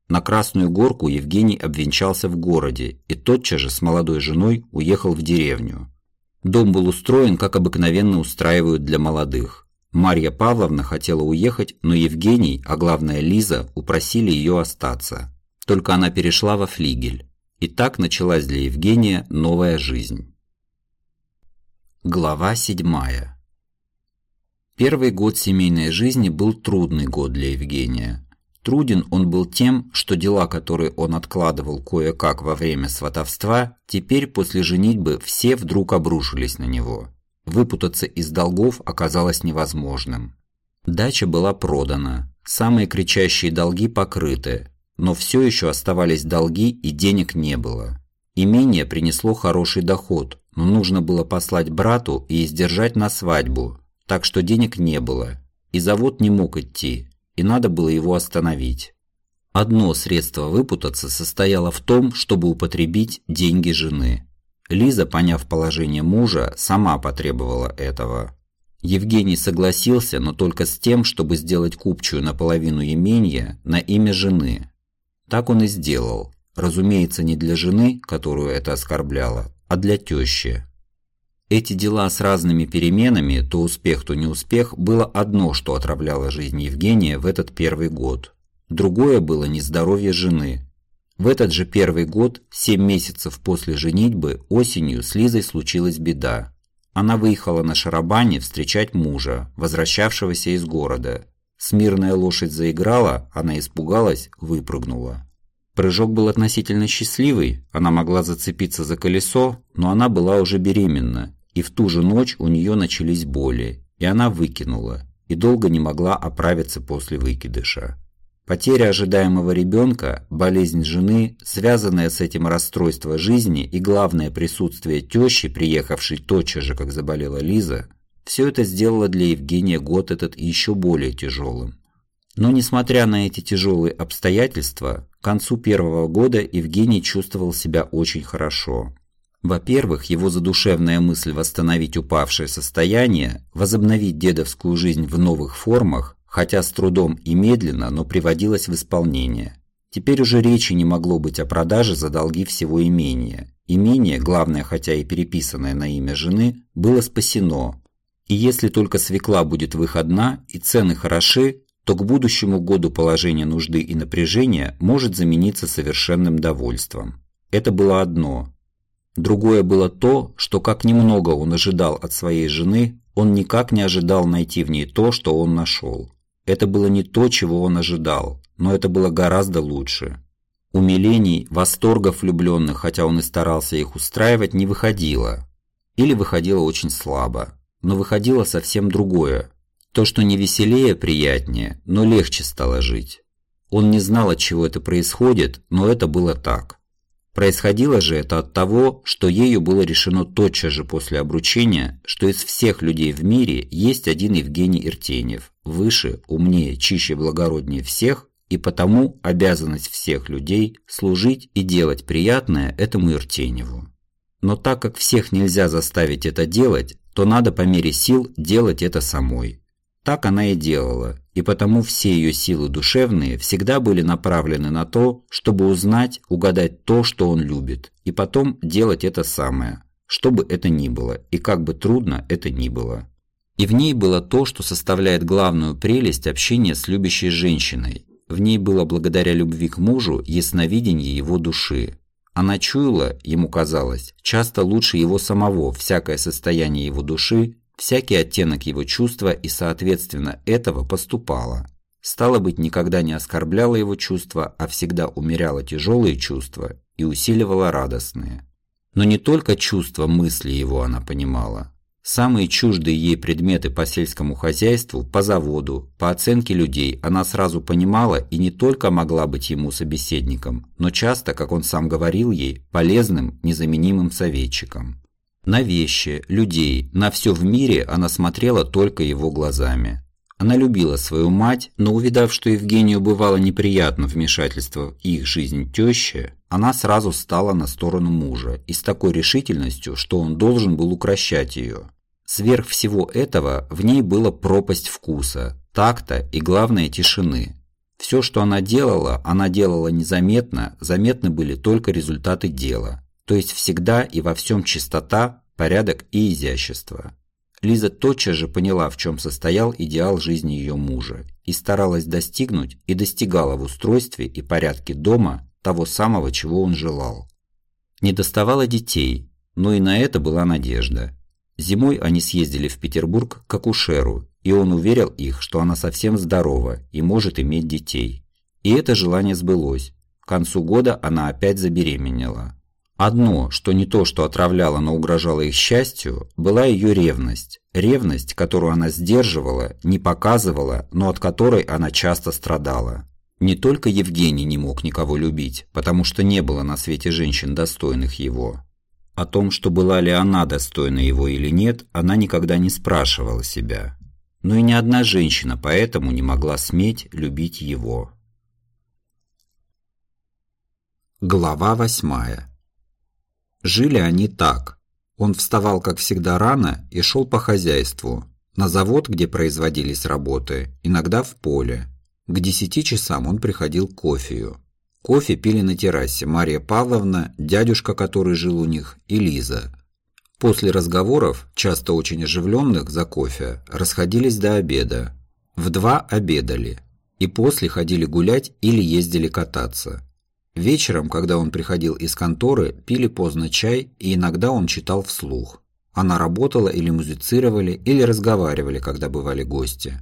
На Красную Горку Евгений обвенчался в городе и тотчас же с молодой женой уехал в деревню. Дом был устроен, как обыкновенно устраивают для молодых. Марья Павловна хотела уехать, но Евгений, а главное Лиза, упросили ее остаться. Только она перешла во флигель. И так началась для Евгения новая жизнь. Глава седьмая. Первый год семейной жизни был трудный год для Евгения. Труден он был тем, что дела, которые он откладывал кое-как во время сватовства, теперь после женитьбы все вдруг обрушились на него. Выпутаться из долгов оказалось невозможным. Дача была продана, самые кричащие долги покрыты, но все еще оставались долги и денег не было. Имение принесло хороший доход, но нужно было послать брату и издержать на свадьбу, так что денег не было, и завод не мог идти, и надо было его остановить. Одно средство выпутаться состояло в том, чтобы употребить деньги жены. Лиза, поняв положение мужа, сама потребовала этого. Евгений согласился, но только с тем, чтобы сделать купчую наполовину имения на имя жены. Так он и сделал. Разумеется, не для жены, которую это оскорбляло, а для тещи. Эти дела с разными переменами, то успех, то неуспех, было одно, что отравляло жизнь Евгения в этот первый год. Другое было нездоровье жены. В этот же первый год, семь месяцев после женитьбы, осенью с Лизой случилась беда. Она выехала на шарабане встречать мужа, возвращавшегося из города. Смирная лошадь заиграла, она испугалась, выпрыгнула. Прыжок был относительно счастливый, она могла зацепиться за колесо, но она была уже беременна и в ту же ночь у нее начались боли, и она выкинула, и долго не могла оправиться после выкидыша. Потеря ожидаемого ребенка, болезнь жены, связанное с этим расстройство жизни и главное присутствие тещи, приехавшей тотчас же, как заболела Лиза, все это сделало для Евгения год этот еще более тяжелым. Но несмотря на эти тяжелые обстоятельства, к концу первого года Евгений чувствовал себя очень хорошо. Во-первых, его задушевная мысль восстановить упавшее состояние, возобновить дедовскую жизнь в новых формах, хотя с трудом и медленно, но приводилась в исполнение. Теперь уже речи не могло быть о продаже за долги всего имения. Имение, главное, хотя и переписанное на имя жены, было спасено. И если только свекла будет выходна и цены хороши, то к будущему году положение нужды и напряжения может замениться совершенным довольством. Это было одно. Другое было то, что как немного он ожидал от своей жены, он никак не ожидал найти в ней то, что он нашел. Это было не то, чего он ожидал, но это было гораздо лучше. Умилений, восторгов влюбленных, хотя он и старался их устраивать, не выходило. Или выходило очень слабо. Но выходило совсем другое. То, что не веселее, приятнее, но легче стало жить. Он не знал, от чего это происходит, но это было так. Происходило же это от того, что ею было решено тотчас же после обручения, что из всех людей в мире есть один Евгений Иртеньев, выше, умнее, чище, благороднее всех, и потому обязанность всех людей служить и делать приятное этому Иртеньеву. Но так как всех нельзя заставить это делать, то надо по мере сил делать это самой. Так она и делала, и потому все ее силы душевные всегда были направлены на то, чтобы узнать, угадать то, что он любит, и потом делать это самое, что бы это ни было, и как бы трудно это ни было. И в ней было то, что составляет главную прелесть общения с любящей женщиной. В ней было благодаря любви к мужу ясновидение его души. Она чуяла, ему казалось, часто лучше его самого всякое состояние его души всякий оттенок его чувства и, соответственно, этого поступало. Стало быть, никогда не оскорбляла его чувства, а всегда умеряла тяжелые чувства и усиливала радостные. Но не только чувства мысли его она понимала. Самые чуждые ей предметы по сельскому хозяйству, по заводу, по оценке людей она сразу понимала и не только могла быть ему собеседником, но часто, как он сам говорил ей, полезным, незаменимым советчиком. На вещи, людей, на все в мире она смотрела только его глазами. Она любила свою мать, но увидав, что Евгению бывало неприятно вмешательство в их жизнь тещи, она сразу стала на сторону мужа и с такой решительностью, что он должен был укращать ее. Сверх всего этого в ней была пропасть вкуса, такта и, главное, тишины. Все, что она делала, она делала незаметно, заметны были только результаты дела то есть всегда и во всем чистота, порядок и изящество. Лиза тотчас же поняла, в чем состоял идеал жизни ее мужа, и старалась достигнуть и достигала в устройстве и порядке дома того самого, чего он желал. Не доставало детей, но и на это была надежда. Зимой они съездили в Петербург к акушеру, и он уверил их, что она совсем здорова и может иметь детей. И это желание сбылось. К концу года она опять забеременела. Одно, что не то, что отравляло, но угрожало их счастью, была ее ревность. Ревность, которую она сдерживала, не показывала, но от которой она часто страдала. Не только Евгений не мог никого любить, потому что не было на свете женщин, достойных его. О том, что была ли она достойна его или нет, она никогда не спрашивала себя. Но и ни одна женщина поэтому не могла сметь любить его. Глава восьмая Жили они так. Он вставал, как всегда, рано и шел по хозяйству. На завод, где производились работы, иногда в поле. К десяти часам он приходил к кофею. Кофе пили на террасе Мария Павловна, дядюшка, который жил у них, и Лиза. После разговоров, часто очень оживленных за кофе, расходились до обеда. В два обедали. И после ходили гулять или ездили кататься. Вечером, когда он приходил из конторы, пили поздно чай, и иногда он читал вслух. Она работала или музицировали, или разговаривали, когда бывали гости.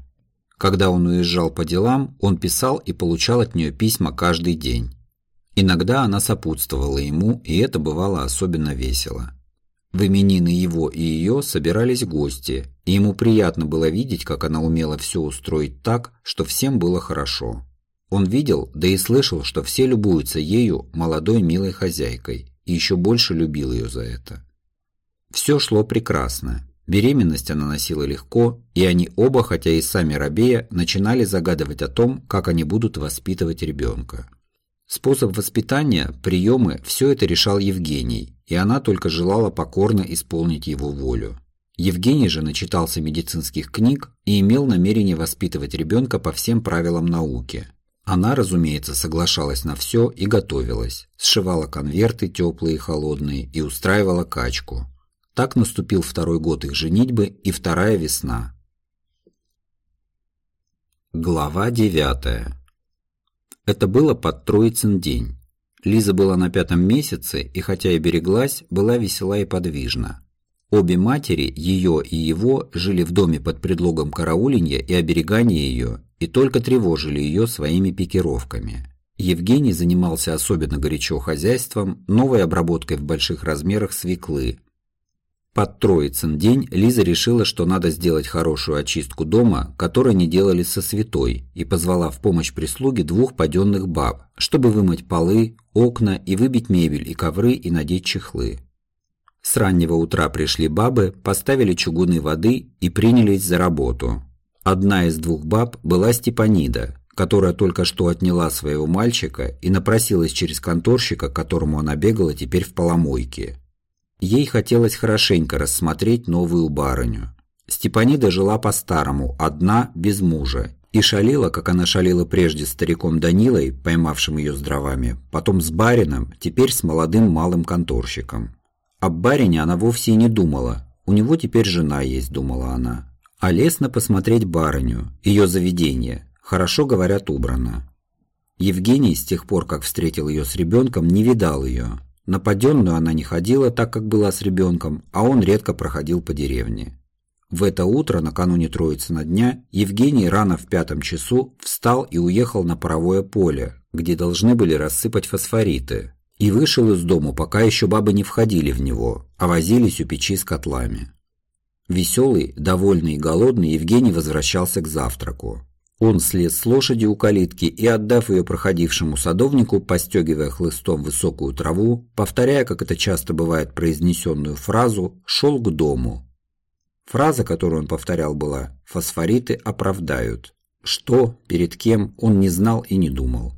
Когда он уезжал по делам, он писал и получал от нее письма каждый день. Иногда она сопутствовала ему, и это бывало особенно весело. В именины его и ее собирались гости, и ему приятно было видеть, как она умела все устроить так, что всем было хорошо. Он видел, да и слышал, что все любуются ею, молодой милой хозяйкой, и еще больше любил ее за это. Все шло прекрасно. Беременность она носила легко, и они оба, хотя и сами рабея, начинали загадывать о том, как они будут воспитывать ребенка. Способ воспитания, приемы – все это решал Евгений, и она только желала покорно исполнить его волю. Евгений же начитался медицинских книг и имел намерение воспитывать ребенка по всем правилам науки. Она, разумеется, соглашалась на все и готовилась, сшивала конверты теплые и холодные и устраивала качку. Так наступил второй год их женитьбы и вторая весна. Глава девятая. Это было под Троицын день. Лиза была на пятом месяце и, хотя и береглась, была весела и подвижна. Обе матери, ее и его, жили в доме под предлогом караулинья и оберегания ее, и только тревожили ее своими пикировками. Евгений занимался особенно горячо хозяйством, новой обработкой в больших размерах свеклы, под Троицын день Лиза решила, что надо сделать хорошую очистку дома, которую не делали со святой, и позвала в помощь прислуги двух паденных баб, чтобы вымыть полы, окна и выбить мебель и ковры и надеть чехлы. С раннего утра пришли бабы, поставили чугуны воды и принялись за работу. Одна из двух баб была Степанида, которая только что отняла своего мальчика и напросилась через конторщика, к которому она бегала теперь в поломойке. Ей хотелось хорошенько рассмотреть новую барыню. Степанида жила по-старому, одна, без мужа, и шалила, как она шалила прежде стариком Данилой, поймавшим ее с дровами, потом с барином, теперь с молодым малым конторщиком. Об барине она вовсе и не думала, у него теперь жена есть, думала она. А лестно посмотреть барыню, ее заведение, хорошо говорят убрано. Евгений с тех пор, как встретил ее с ребенком, не видал ее, на паденную она не ходила, так как была с ребенком, а он редко проходил по деревне. В это утро, накануне Троицына дня, Евгений рано в пятом часу встал и уехал на паровое поле, где должны были рассыпать фосфориты, и вышел из дому, пока еще бабы не входили в него, а возились у печи с котлами. Веселый, довольный и голодный Евгений возвращался к завтраку. Он слез с лошади у калитки и, отдав ее проходившему садовнику, постегивая хлыстом высокую траву, повторяя, как это часто бывает, произнесенную фразу, шел к дому. Фраза, которую он повторял, была «фосфориты оправдают». Что, перед кем, он не знал и не думал.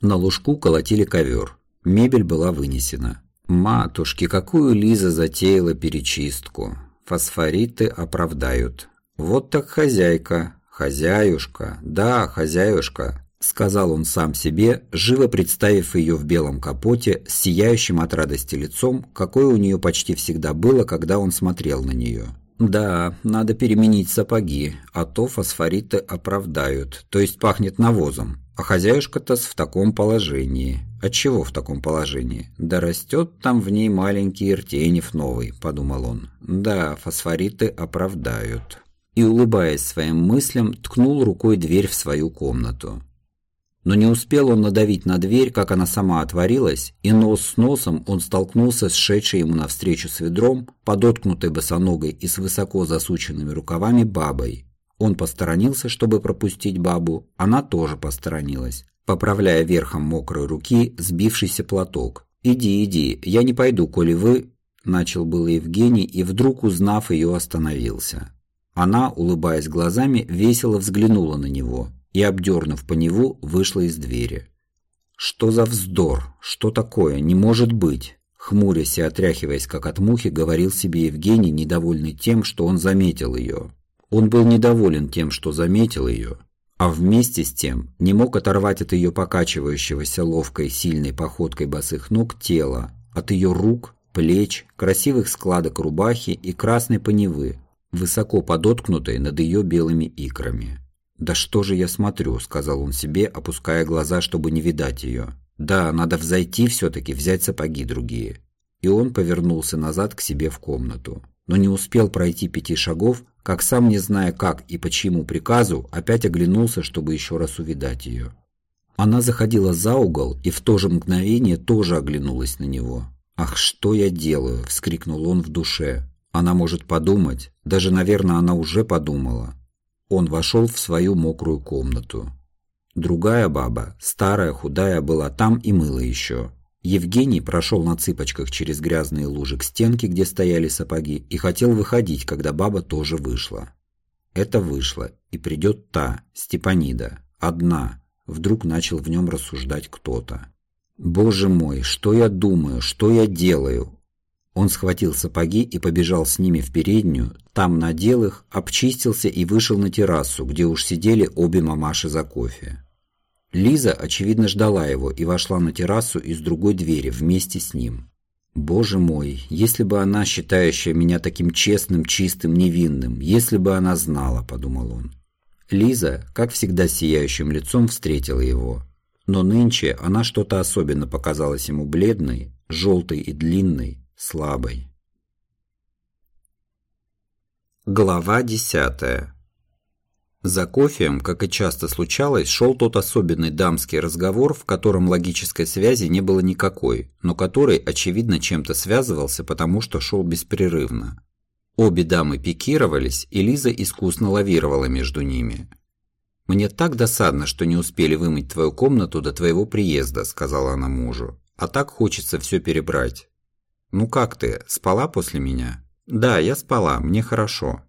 На лужку колотили ковер. Мебель была вынесена. Матушки, какую Лиза затеяла перечистку. Фосфориты оправдают. Вот так хозяйка, «Хозяюшка, да, хозяюшка», – сказал он сам себе, живо представив ее в белом капоте с сияющим от радости лицом, какое у нее почти всегда было, когда он смотрел на нее. «Да, надо переменить сапоги, а то фосфориты оправдают, то есть пахнет навозом. А хозяюшка-то в таком положении. Отчего в таком положении? Да растет там в ней маленький Иртенев новый», – подумал он. «Да, фосфориты оправдают» и, улыбаясь своим мыслям, ткнул рукой дверь в свою комнату. Но не успел он надавить на дверь, как она сама отворилась, и нос с носом он столкнулся с шедшей ему навстречу с ведром, подоткнутой босоногой и с высоко засученными рукавами бабой. Он посторонился, чтобы пропустить бабу, она тоже посторонилась, поправляя верхом мокрой руки сбившийся платок. «Иди, иди, я не пойду, коли вы...» Начал было Евгений и вдруг, узнав ее, остановился. Она, улыбаясь глазами, весело взглянула на него и, обдернув по неву, вышла из двери. «Что за вздор? Что такое? Не может быть!» Хмурясь и отряхиваясь, как от мухи, говорил себе Евгений, недовольный тем, что он заметил ее. Он был недоволен тем, что заметил ее, а вместе с тем не мог оторвать от ее покачивающегося ловкой сильной походкой босых ног тела, от ее рук, плеч, красивых складок рубахи и красной поневы, высоко подоткнутой над ее белыми икрами. «Да что же я смотрю?» – сказал он себе, опуская глаза, чтобы не видать ее. «Да, надо взойти все-таки, взять сапоги другие». И он повернулся назад к себе в комнату. Но не успел пройти пяти шагов, как сам не зная как и по чьему приказу, опять оглянулся, чтобы еще раз увидать ее. Она заходила за угол и в то же мгновение тоже оглянулась на него. «Ах, что я делаю!» – вскрикнул он в душе. Она может подумать, даже, наверное, она уже подумала. Он вошел в свою мокрую комнату. Другая баба, старая, худая, была там и мыла еще. Евгений прошел на цыпочках через грязные лужи к стенке, где стояли сапоги, и хотел выходить, когда баба тоже вышла. Это вышло, и придет та, Степанида, одна. Вдруг начал в нем рассуждать кто-то. «Боже мой, что я думаю, что я делаю? Он схватил сапоги и побежал с ними в переднюю, там надел их, обчистился и вышел на террасу, где уж сидели обе мамаши за кофе. Лиза, очевидно, ждала его и вошла на террасу из другой двери вместе с ним. Боже мой, если бы она, считающая меня таким честным, чистым, невинным, если бы она знала, подумал он. Лиза, как всегда сияющим лицом, встретила его. Но нынче она что-то особенно показалась ему бледной, желтой и длинной, слабой. Глава десятая За кофеем, как и часто случалось, шел тот особенный дамский разговор, в котором логической связи не было никакой, но который, очевидно, чем-то связывался, потому что шел беспрерывно. Обе дамы пикировались, и Лиза искусно лавировала между ними. «Мне так досадно, что не успели вымыть твою комнату до твоего приезда», – сказала она мужу. «А так хочется все перебрать». «Ну как ты, спала после меня?» «Да, я спала, мне хорошо».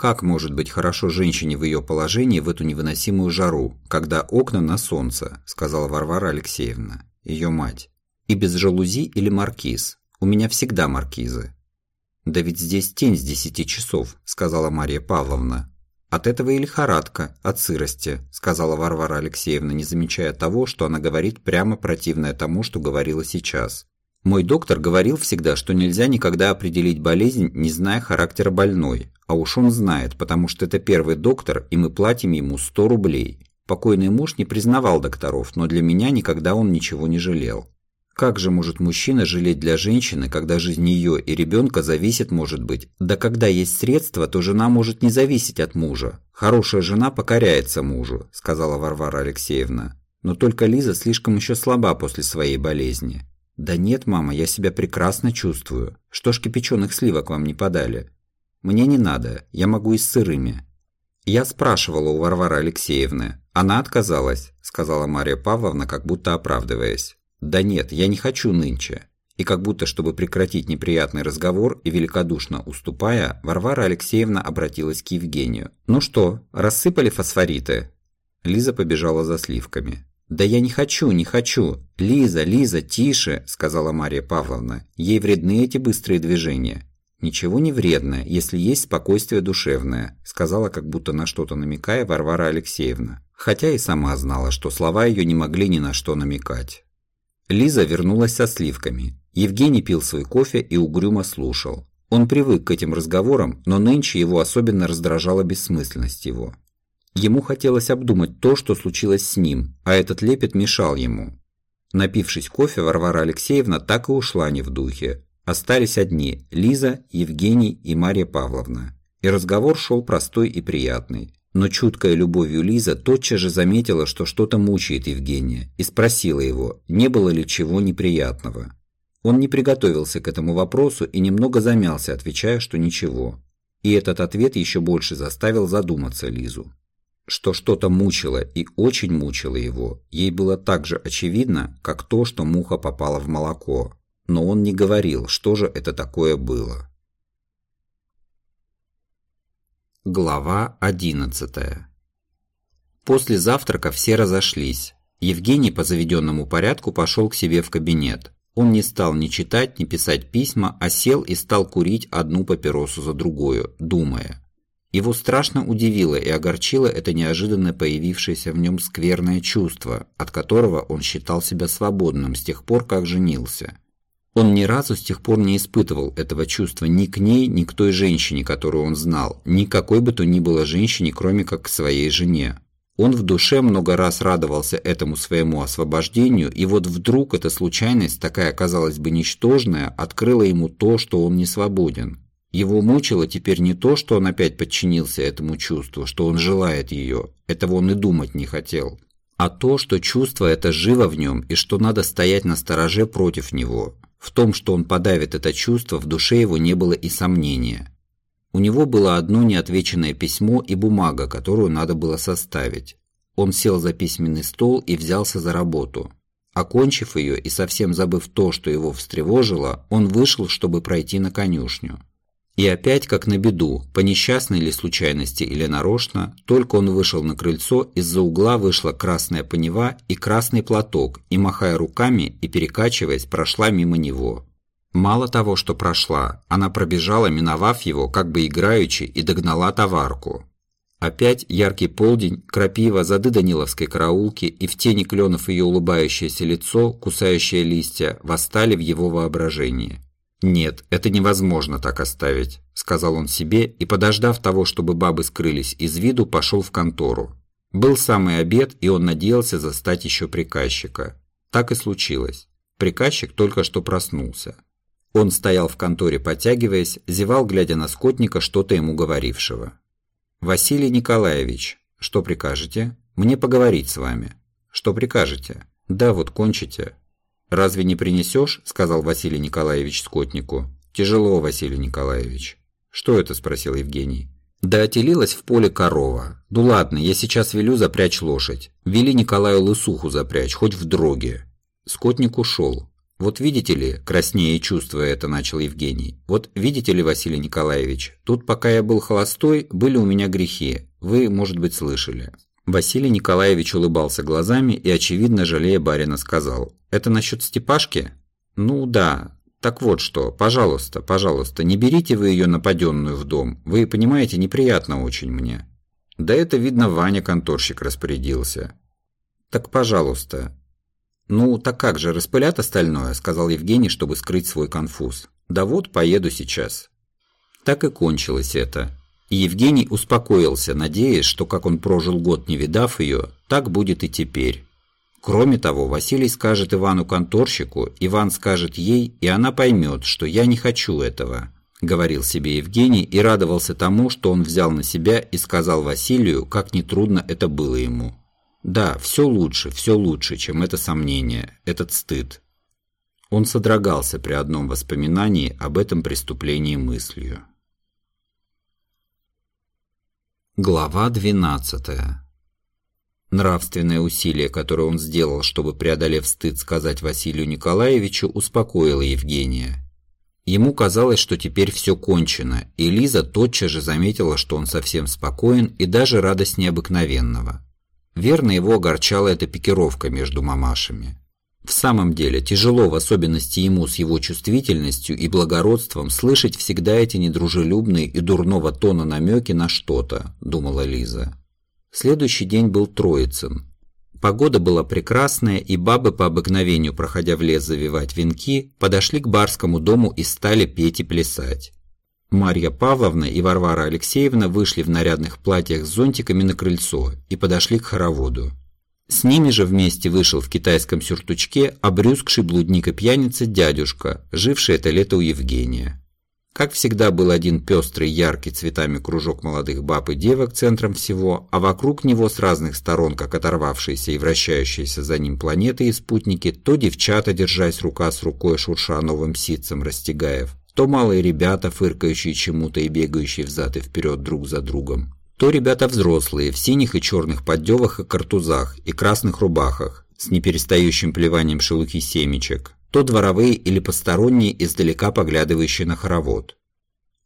Как может быть хорошо женщине в ее положении в эту невыносимую жару, когда окна на солнце, сказала Варвара Алексеевна, ее мать. И без жалузи или маркиз. У меня всегда маркизы. Да ведь здесь тень с десяти часов, сказала Мария Павловна. От этого и лихорадка, от сырости, сказала Варвара Алексеевна, не замечая того, что она говорит прямо противное тому, что говорила сейчас. Мой доктор говорил всегда, что нельзя никогда определить болезнь, не зная характера больной. А уж он знает, потому что это первый доктор, и мы платим ему 100 рублей. Покойный муж не признавал докторов, но для меня никогда он ничего не жалел. Как же может мужчина жалеть для женщины, когда жизнь ее и ребенка зависит, может быть? Да когда есть средства, то жена может не зависеть от мужа. Хорошая жена покоряется мужу, сказала Варвара Алексеевна. Но только Лиза слишком еще слаба после своей болезни. «Да нет, мама, я себя прекрасно чувствую. Что ж кипяченых сливок вам не подали?» «Мне не надо, я могу и с сырыми». «Я спрашивала у Варвары Алексеевны. Она отказалась», – сказала Мария Павловна, как будто оправдываясь. «Да нет, я не хочу нынче». И как будто, чтобы прекратить неприятный разговор и великодушно уступая, Варвара Алексеевна обратилась к Евгению. «Ну что, рассыпали фосфориты?» Лиза побежала за сливками. «Да я не хочу, не хочу! Лиза, Лиза, тише!» – сказала Мария Павловна. «Ей вредны эти быстрые движения». «Ничего не вредно, если есть спокойствие душевное», – сказала, как будто на что-то намекая Варвара Алексеевна. Хотя и сама знала, что слова ее не могли ни на что намекать. Лиза вернулась со сливками. Евгений пил свой кофе и угрюмо слушал. Он привык к этим разговорам, но нынче его особенно раздражала бессмысленность его. Ему хотелось обдумать то, что случилось с ним, а этот лепет мешал ему. Напившись кофе, Варвара Алексеевна так и ушла не в духе. Остались одни – Лиза, Евгений и Мария Павловна. И разговор шел простой и приятный. Но чуткая любовью Лиза тотчас же заметила, что что-то мучает Евгения, и спросила его, не было ли чего неприятного. Он не приготовился к этому вопросу и немного замялся, отвечая, что ничего. И этот ответ еще больше заставил задуматься Лизу что что-то мучило и очень мучило его, ей было так же очевидно, как то, что муха попала в молоко. Но он не говорил, что же это такое было. Глава одиннадцатая После завтрака все разошлись. Евгений по заведенному порядку пошел к себе в кабинет. Он не стал ни читать, ни писать письма, а сел и стал курить одну папиросу за другую, думая – его страшно удивило и огорчило это неожиданно появившееся в нем скверное чувство, от которого он считал себя свободным с тех пор, как женился. Он ни разу с тех пор не испытывал этого чувства ни к ней, ни к той женщине, которую он знал, ни какой бы то ни было женщине, кроме как к своей жене. Он в душе много раз радовался этому своему освобождению, и вот вдруг эта случайность, такая, казалось бы, ничтожная, открыла ему то, что он не свободен. Его мучило теперь не то, что он опять подчинился этому чувству, что он желает ее, этого он и думать не хотел, а то, что чувство это живо в нем и что надо стоять на стороже против него. В том, что он подавит это чувство, в душе его не было и сомнения. У него было одно неотвеченное письмо и бумага, которую надо было составить. Он сел за письменный стол и взялся за работу. Окончив ее и совсем забыв то, что его встревожило, он вышел, чтобы пройти на конюшню. И опять, как на беду, по несчастной ли случайности или нарочно, только он вышел на крыльцо, из-за угла вышла красная панева и красный платок, и, махая руками и перекачиваясь, прошла мимо него. Мало того, что прошла, она пробежала, миновав его, как бы играючи, и догнала товарку. Опять яркий полдень, крапива, зады Даниловской караулки и в тени кленов ее улыбающееся лицо, кусающее листья, восстали в его воображении. «Нет, это невозможно так оставить», – сказал он себе и, подождав того, чтобы бабы скрылись из виду, пошел в контору. Был самый обед, и он надеялся застать еще приказчика. Так и случилось. Приказчик только что проснулся. Он стоял в конторе, потягиваясь, зевал, глядя на скотника, что-то ему говорившего. «Василий Николаевич, что прикажете? Мне поговорить с вами. Что прикажете? Да, вот кончите». «Разве не принесешь?» – сказал Василий Николаевич скотнику. «Тяжело, Василий Николаевич». «Что это?» – спросил Евгений. «Да отелилась в поле корова. Ну ладно, я сейчас велю запрячь лошадь. Вели Николаю лысуху запрячь, хоть в дроге». Скотник ушел. «Вот видите ли, краснее чувствуя это, начал Евгений. Вот видите ли, Василий Николаевич, тут пока я был холостой, были у меня грехи. Вы, может быть, слышали». Василий Николаевич улыбался глазами и, очевидно, жалея барина, сказал. «Это насчет Степашки?» «Ну да. Так вот что, пожалуйста, пожалуйста, не берите вы ее нападенную в дом. Вы понимаете, неприятно очень мне». «Да это, видно, Ваня конторщик распорядился». «Так, пожалуйста, «Ну, так как же, распылят остальное», – сказал Евгений, чтобы скрыть свой конфуз. «Да вот, поеду сейчас». Так и кончилось это. И Евгений успокоился, надеясь, что как он прожил год, не видав ее, так будет и теперь. Кроме того, Василий скажет Ивану-конторщику, Иван скажет ей, и она поймет, что я не хочу этого, говорил себе Евгений и радовался тому, что он взял на себя и сказал Василию, как нетрудно это было ему. Да, все лучше, все лучше, чем это сомнение, этот стыд. Он содрогался при одном воспоминании об этом преступлении мыслью. Глава 12. Нравственное усилие, которое он сделал, чтобы, преодолев стыд, сказать Василию Николаевичу, успокоило Евгения. Ему казалось, что теперь все кончено, и Лиза тотчас же заметила, что он совсем спокоен и даже радость необыкновенного. Верно его огорчала эта пикировка между мамашами. В самом деле, тяжело, в особенности ему с его чувствительностью и благородством, слышать всегда эти недружелюбные и дурного тона намеки на что-то, думала Лиза. Следующий день был Троицын. Погода была прекрасная, и бабы по обыкновению, проходя в лес завивать венки, подошли к барскому дому и стали петь и плясать. Марья Павловна и Варвара Алексеевна вышли в нарядных платьях с зонтиками на крыльцо и подошли к хороводу. С ними же вместе вышел в китайском сюртучке обрюзгший блудник и пьяница дядюшка, живший это лето у Евгения. Как всегда был один пестрый, яркий цветами кружок молодых баб и девок центром всего, а вокруг него с разных сторон, как оторвавшиеся и вращающиеся за ним планеты и спутники, то девчата, держась рука с рукой, шурша новым ситцем Растегаев, то малые ребята, фыркающие чему-то и бегающие взад и вперед друг за другом, то ребята взрослые в синих и черных поддевах и картузах и красных рубахах с неперестающим плеванием шелухи семечек, то дворовые или посторонние, издалека поглядывающие на хоровод.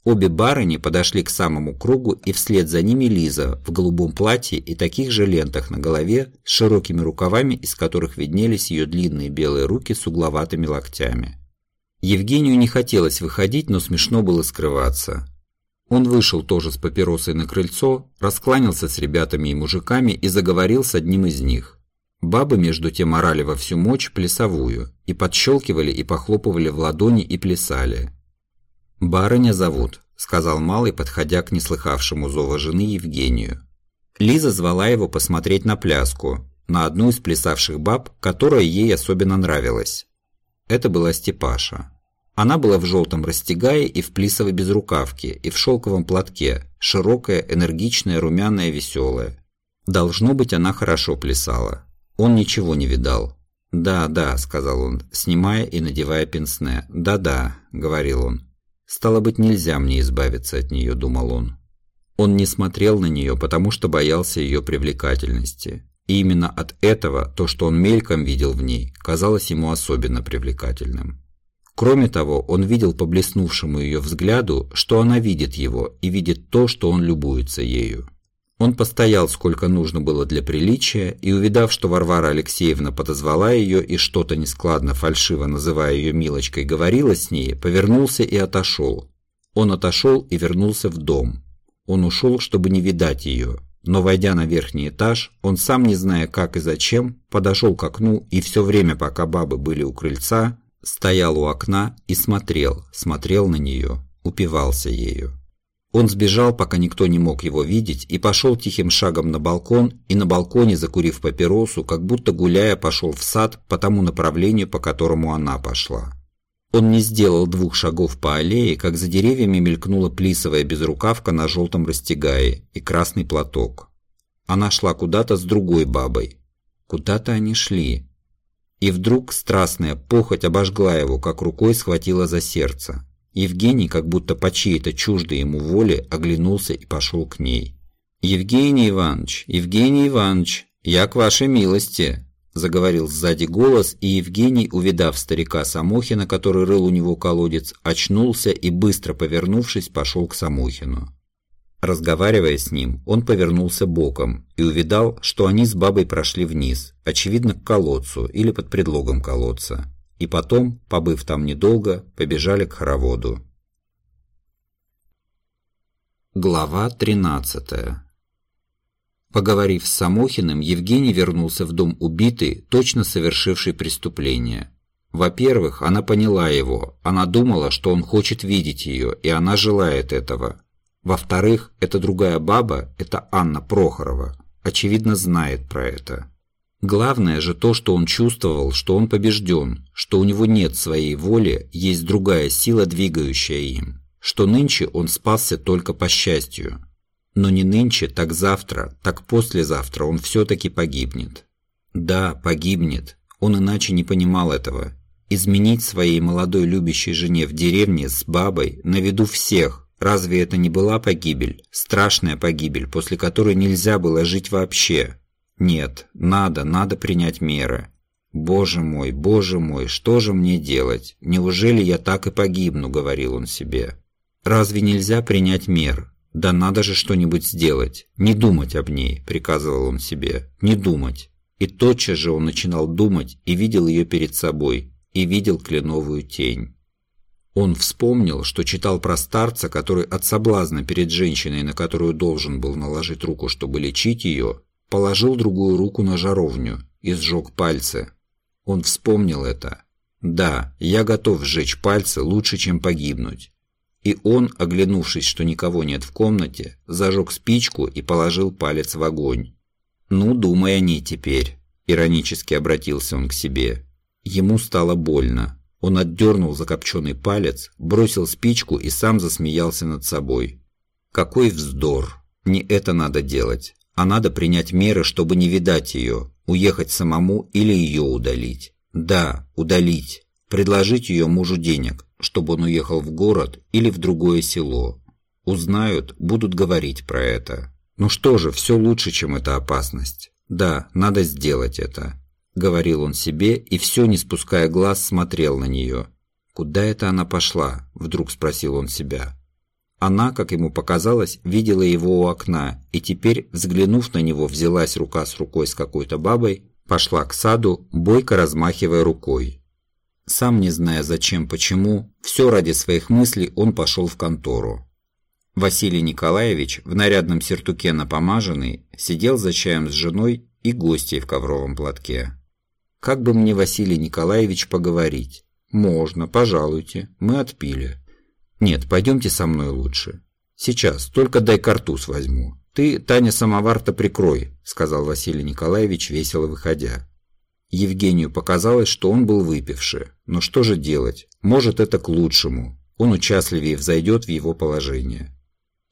Обе барыни подошли к самому кругу, и вслед за ними Лиза в голубом платье и таких же лентах на голове с широкими рукавами, из которых виднелись ее длинные белые руки с угловатыми локтями. Евгению не хотелось выходить, но смешно было скрываться. Он вышел тоже с папиросой на крыльцо, раскланялся с ребятами и мужиками и заговорил с одним из них. Бабы между тем орали во всю мочь плясовую, и подщелкивали и похлопывали в ладони и плясали. «Барыня зовут», – сказал Малый, подходя к неслыхавшему зова жены Евгению. Лиза звала его посмотреть на пляску, на одну из плясавших баб, которая ей особенно нравилась. Это была Степаша. Она была в желтом растягае и в плисовой безрукавке, и в шелковом платке, широкая, энергичная, румяная, веселая. Должно быть, она хорошо плясала. Он ничего не видал. «Да, да», – сказал он, снимая и надевая пенсне. «Да-да», – говорил он. «Стало быть, нельзя мне избавиться от нее», – думал он. Он не смотрел на нее, потому что боялся ее привлекательности. И именно от этого то, что он мельком видел в ней, казалось ему особенно привлекательным. Кроме того, он видел по блеснувшему ее взгляду, что она видит его и видит то, что он любуется ею. Он постоял, сколько нужно было для приличия, и, увидав, что Варвара Алексеевна подозвала ее и что-то нескладно фальшиво называя ее Милочкой говорила с ней, повернулся и отошел. Он отошел и вернулся в дом. Он ушел, чтобы не видать ее, но, войдя на верхний этаж, он сам не зная как и зачем, подошел к окну и все время, пока бабы были у крыльца, стоял у окна и смотрел, смотрел на нее, упивался ею. Он сбежал, пока никто не мог его видеть, и пошел тихим шагом на балкон, и на балконе, закурив папиросу, как будто гуляя, пошел в сад по тому направлению, по которому она пошла. Он не сделал двух шагов по аллее, как за деревьями мелькнула плисовая безрукавка на желтом растягае и красный платок. Она шла куда-то с другой бабой. Куда-то они шли. И вдруг страстная похоть обожгла его, как рукой схватила за сердце. Евгений, как будто по чьей-то чуждой ему воле, оглянулся и пошел к ней. «Евгений Иванович, Евгений Иванович, я к вашей милости!» Заговорил сзади голос, и Евгений, увидав старика Самохина, который рыл у него колодец, очнулся и, быстро повернувшись, пошел к Самохину. Разговаривая с ним, он повернулся боком и увидал, что они с бабой прошли вниз, очевидно, к колодцу или под предлогом колодца и потом, побыв там недолго, побежали к хороводу. Глава 13 Поговорив с Самохиным, Евгений вернулся в дом убитый, точно совершивший преступление. Во-первых, она поняла его, она думала, что он хочет видеть ее, и она желает этого. Во-вторых, эта другая баба, это Анна Прохорова, очевидно знает про это. Главное же то, что он чувствовал, что он побежден, что у него нет своей воли, есть другая сила, двигающая им, что нынче он спасся только по счастью. Но не нынче, так завтра, так послезавтра он все-таки погибнет. Да, погибнет. Он иначе не понимал этого. Изменить своей молодой любящей жене в деревне с бабой на виду всех, разве это не была погибель? Страшная погибель, после которой нельзя было жить вообще. Нет, надо, надо принять меры. Боже мой, боже мой, что же мне делать? Неужели я так и погибну, говорил он себе. Разве нельзя принять мер? Да надо же что-нибудь сделать. Не думать об ней, приказывал он себе. Не думать. И тотчас же он начинал думать и видел ее перед собой, и видел кленовую тень. Он вспомнил, что читал про старца, который от соблазна перед женщиной, на которую должен был наложить руку, чтобы лечить ее, положил другую руку на жаровню и сжег пальцы. Он вспомнил это. «Да, я готов сжечь пальцы лучше, чем погибнуть». И он, оглянувшись, что никого нет в комнате, зажег спичку и положил палец в огонь. «Ну, думай о ней теперь», – иронически обратился он к себе. Ему стало больно. Он отдернул закопченный палец, бросил спичку и сам засмеялся над собой. «Какой вздор! Не это надо делать а надо принять меры, чтобы не видать ее, уехать самому или ее удалить. Да, удалить. Предложить ее мужу денег, чтобы он уехал в город или в другое село. Узнают, будут говорить про это. Ну что же, все лучше, чем эта опасность. Да, надо сделать это. Говорил он себе и все, не спуская глаз, смотрел на нее. «Куда это она пошла?» – вдруг спросил он себя. Она, как ему показалось, видела его у окна, и теперь, взглянув на него, взялась рука с рукой с какой-то бабой, пошла к саду, бойко размахивая рукой. Сам не зная зачем, почему, все ради своих мыслей он пошел в контору. Василий Николаевич, в нарядном сертуке напомаженный, сидел за чаем с женой и гостей в ковровом платке. «Как бы мне, Василий Николаевич, поговорить?» «Можно, пожалуйте, мы отпили». «Нет, пойдемте со мной лучше. Сейчас, только дай картуз возьму. Ты, Таня, самовар-то прикрой», — сказал Василий Николаевич, весело выходя. Евгению показалось, что он был выпивший. Но что же делать? Может, это к лучшему. Он участливее взойдет в его положение.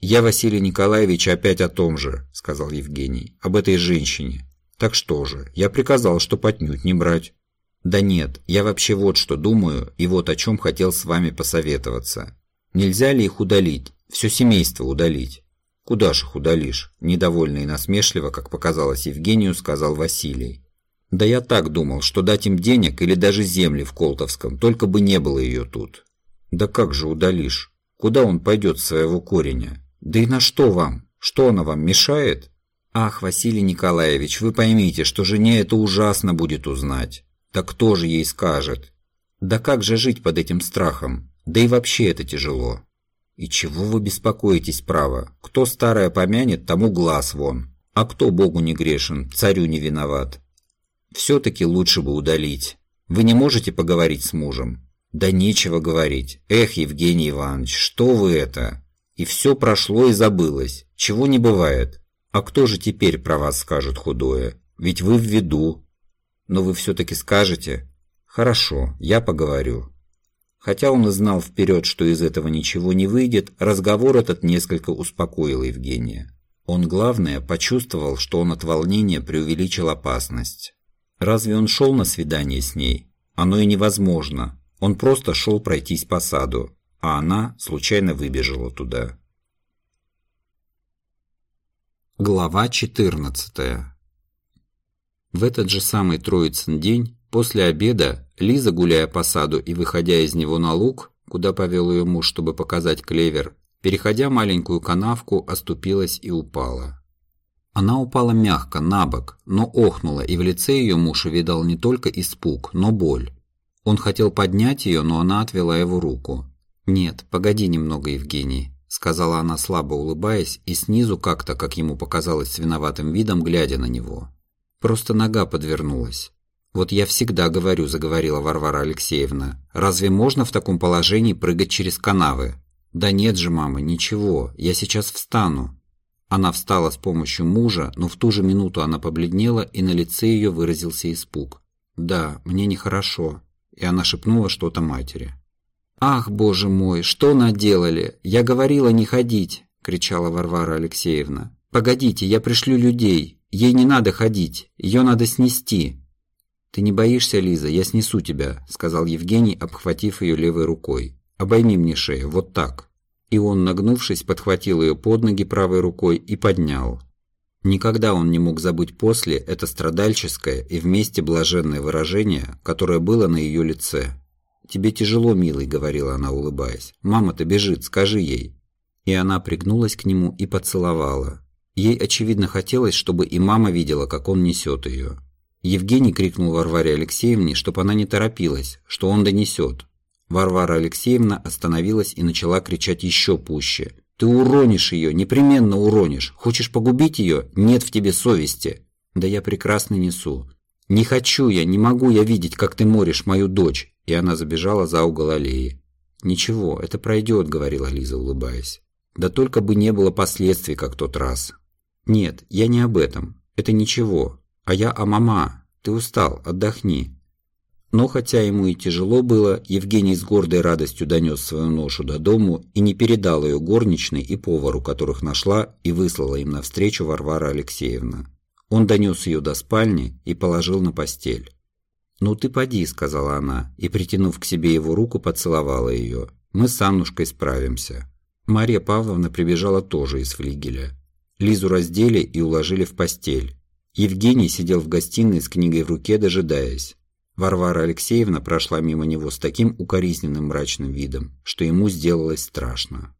«Я, Василий Николаевич, опять о том же», — сказал Евгений, — «об этой женщине. Так что же, я приказал, что потнють не брать». «Да нет, я вообще вот что думаю, и вот о чем хотел с вами посоветоваться. Нельзя ли их удалить? Все семейство удалить? Куда ж их удалишь? Недовольно и насмешливо, как показалось Евгению, сказал Василий. Да я так думал, что дать им денег или даже земли в Колтовском, только бы не было ее тут. Да как же удалишь? Куда он пойдет своего кореня? Да и на что вам? Что она вам мешает? «Ах, Василий Николаевич, вы поймите, что жене это ужасно будет узнать. Да кто же ей скажет? Да как же жить под этим страхом? Да и вообще это тяжело. И чего вы беспокоитесь, право? Кто старое помянет, тому глаз вон. А кто Богу не грешен, царю не виноват. Все-таки лучше бы удалить. Вы не можете поговорить с мужем? Да нечего говорить. Эх, Евгений Иванович, что вы это? И все прошло и забылось. Чего не бывает. А кто же теперь про вас скажет худое? Ведь вы в виду. Но вы все-таки скажете? Хорошо, я поговорю. Хотя он и знал вперед, что из этого ничего не выйдет, разговор этот несколько успокоил Евгения. Он, главное, почувствовал, что он от волнения преувеличил опасность. Разве он шел на свидание с ней? Оно и невозможно. Он просто шел пройтись по саду, а она случайно выбежала туда. Глава 14 В этот же самый Троицын день, после обеда, Лиза, гуляя по саду и выходя из него на луг, куда повел ее муж, чтобы показать клевер, переходя маленькую канавку, оступилась и упала. Она упала мягко, на бок, но охнула, и в лице ее муж увидал не только испуг, но боль. Он хотел поднять ее, но она отвела его руку. «Нет, погоди немного, Евгений сказала она слабо улыбаясь и снизу как-то, как ему показалось с виноватым видом, глядя на него. Просто нога подвернулась. «Вот я всегда говорю», – заговорила Варвара Алексеевна. «Разве можно в таком положении прыгать через канавы?» «Да нет же, мама, ничего, я сейчас встану». Она встала с помощью мужа, но в ту же минуту она побледнела, и на лице ее выразился испуг. «Да, мне нехорошо», и она шепнула что-то матери. «Ах, боже мой, что наделали? Я говорила не ходить!» – кричала Варвара Алексеевна. «Погодите, я пришлю людей. Ей не надо ходить, ее надо снести». «Ты не боишься, Лиза, я снесу тебя», – сказал Евгений, обхватив ее левой рукой. «Обойми мне шею, вот так». И он, нагнувшись, подхватил ее под ноги правой рукой и поднял. Никогда он не мог забыть после это страдальческое и вместе блаженное выражение, которое было на ее лице. «Тебе тяжело, милый», — говорила она, улыбаясь. «Мама-то бежит, скажи ей». И она пригнулась к нему и поцеловала. Ей, очевидно, хотелось, чтобы и мама видела, как он несет ее. Евгений крикнул Варваре Алексеевне, чтобы она не торопилась, что он донесет. Варвара Алексеевна остановилась и начала кричать еще пуще. «Ты уронишь ее, непременно уронишь. Хочешь погубить ее? Нет в тебе совести». «Да я прекрасно несу. Не хочу я, не могу я видеть, как ты моришь мою дочь и она забежала за угол аллеи. «Ничего, это пройдет», — говорила Лиза, улыбаясь. «Да только бы не было последствий, как тот раз». «Нет, я не об этом. Это ничего. А я о мама. Ты устал, отдохни». Но хотя ему и тяжело было, Евгений с гордой радостью донес свою ношу до дому и не передал ее горничной и повару, которых нашла и выслала им навстречу Варвара Алексеевна. Он донес ее до спальни и положил на постель. «Ну ты поди», — сказала она, и, притянув к себе его руку, поцеловала ее. «Мы с Аннушкой справимся». Мария Павловна прибежала тоже из флигеля. Лизу раздели и уложили в постель. Евгений сидел в гостиной с книгой в руке, дожидаясь. Варвара Алексеевна прошла мимо него с таким укоризненным мрачным видом, что ему сделалось страшно.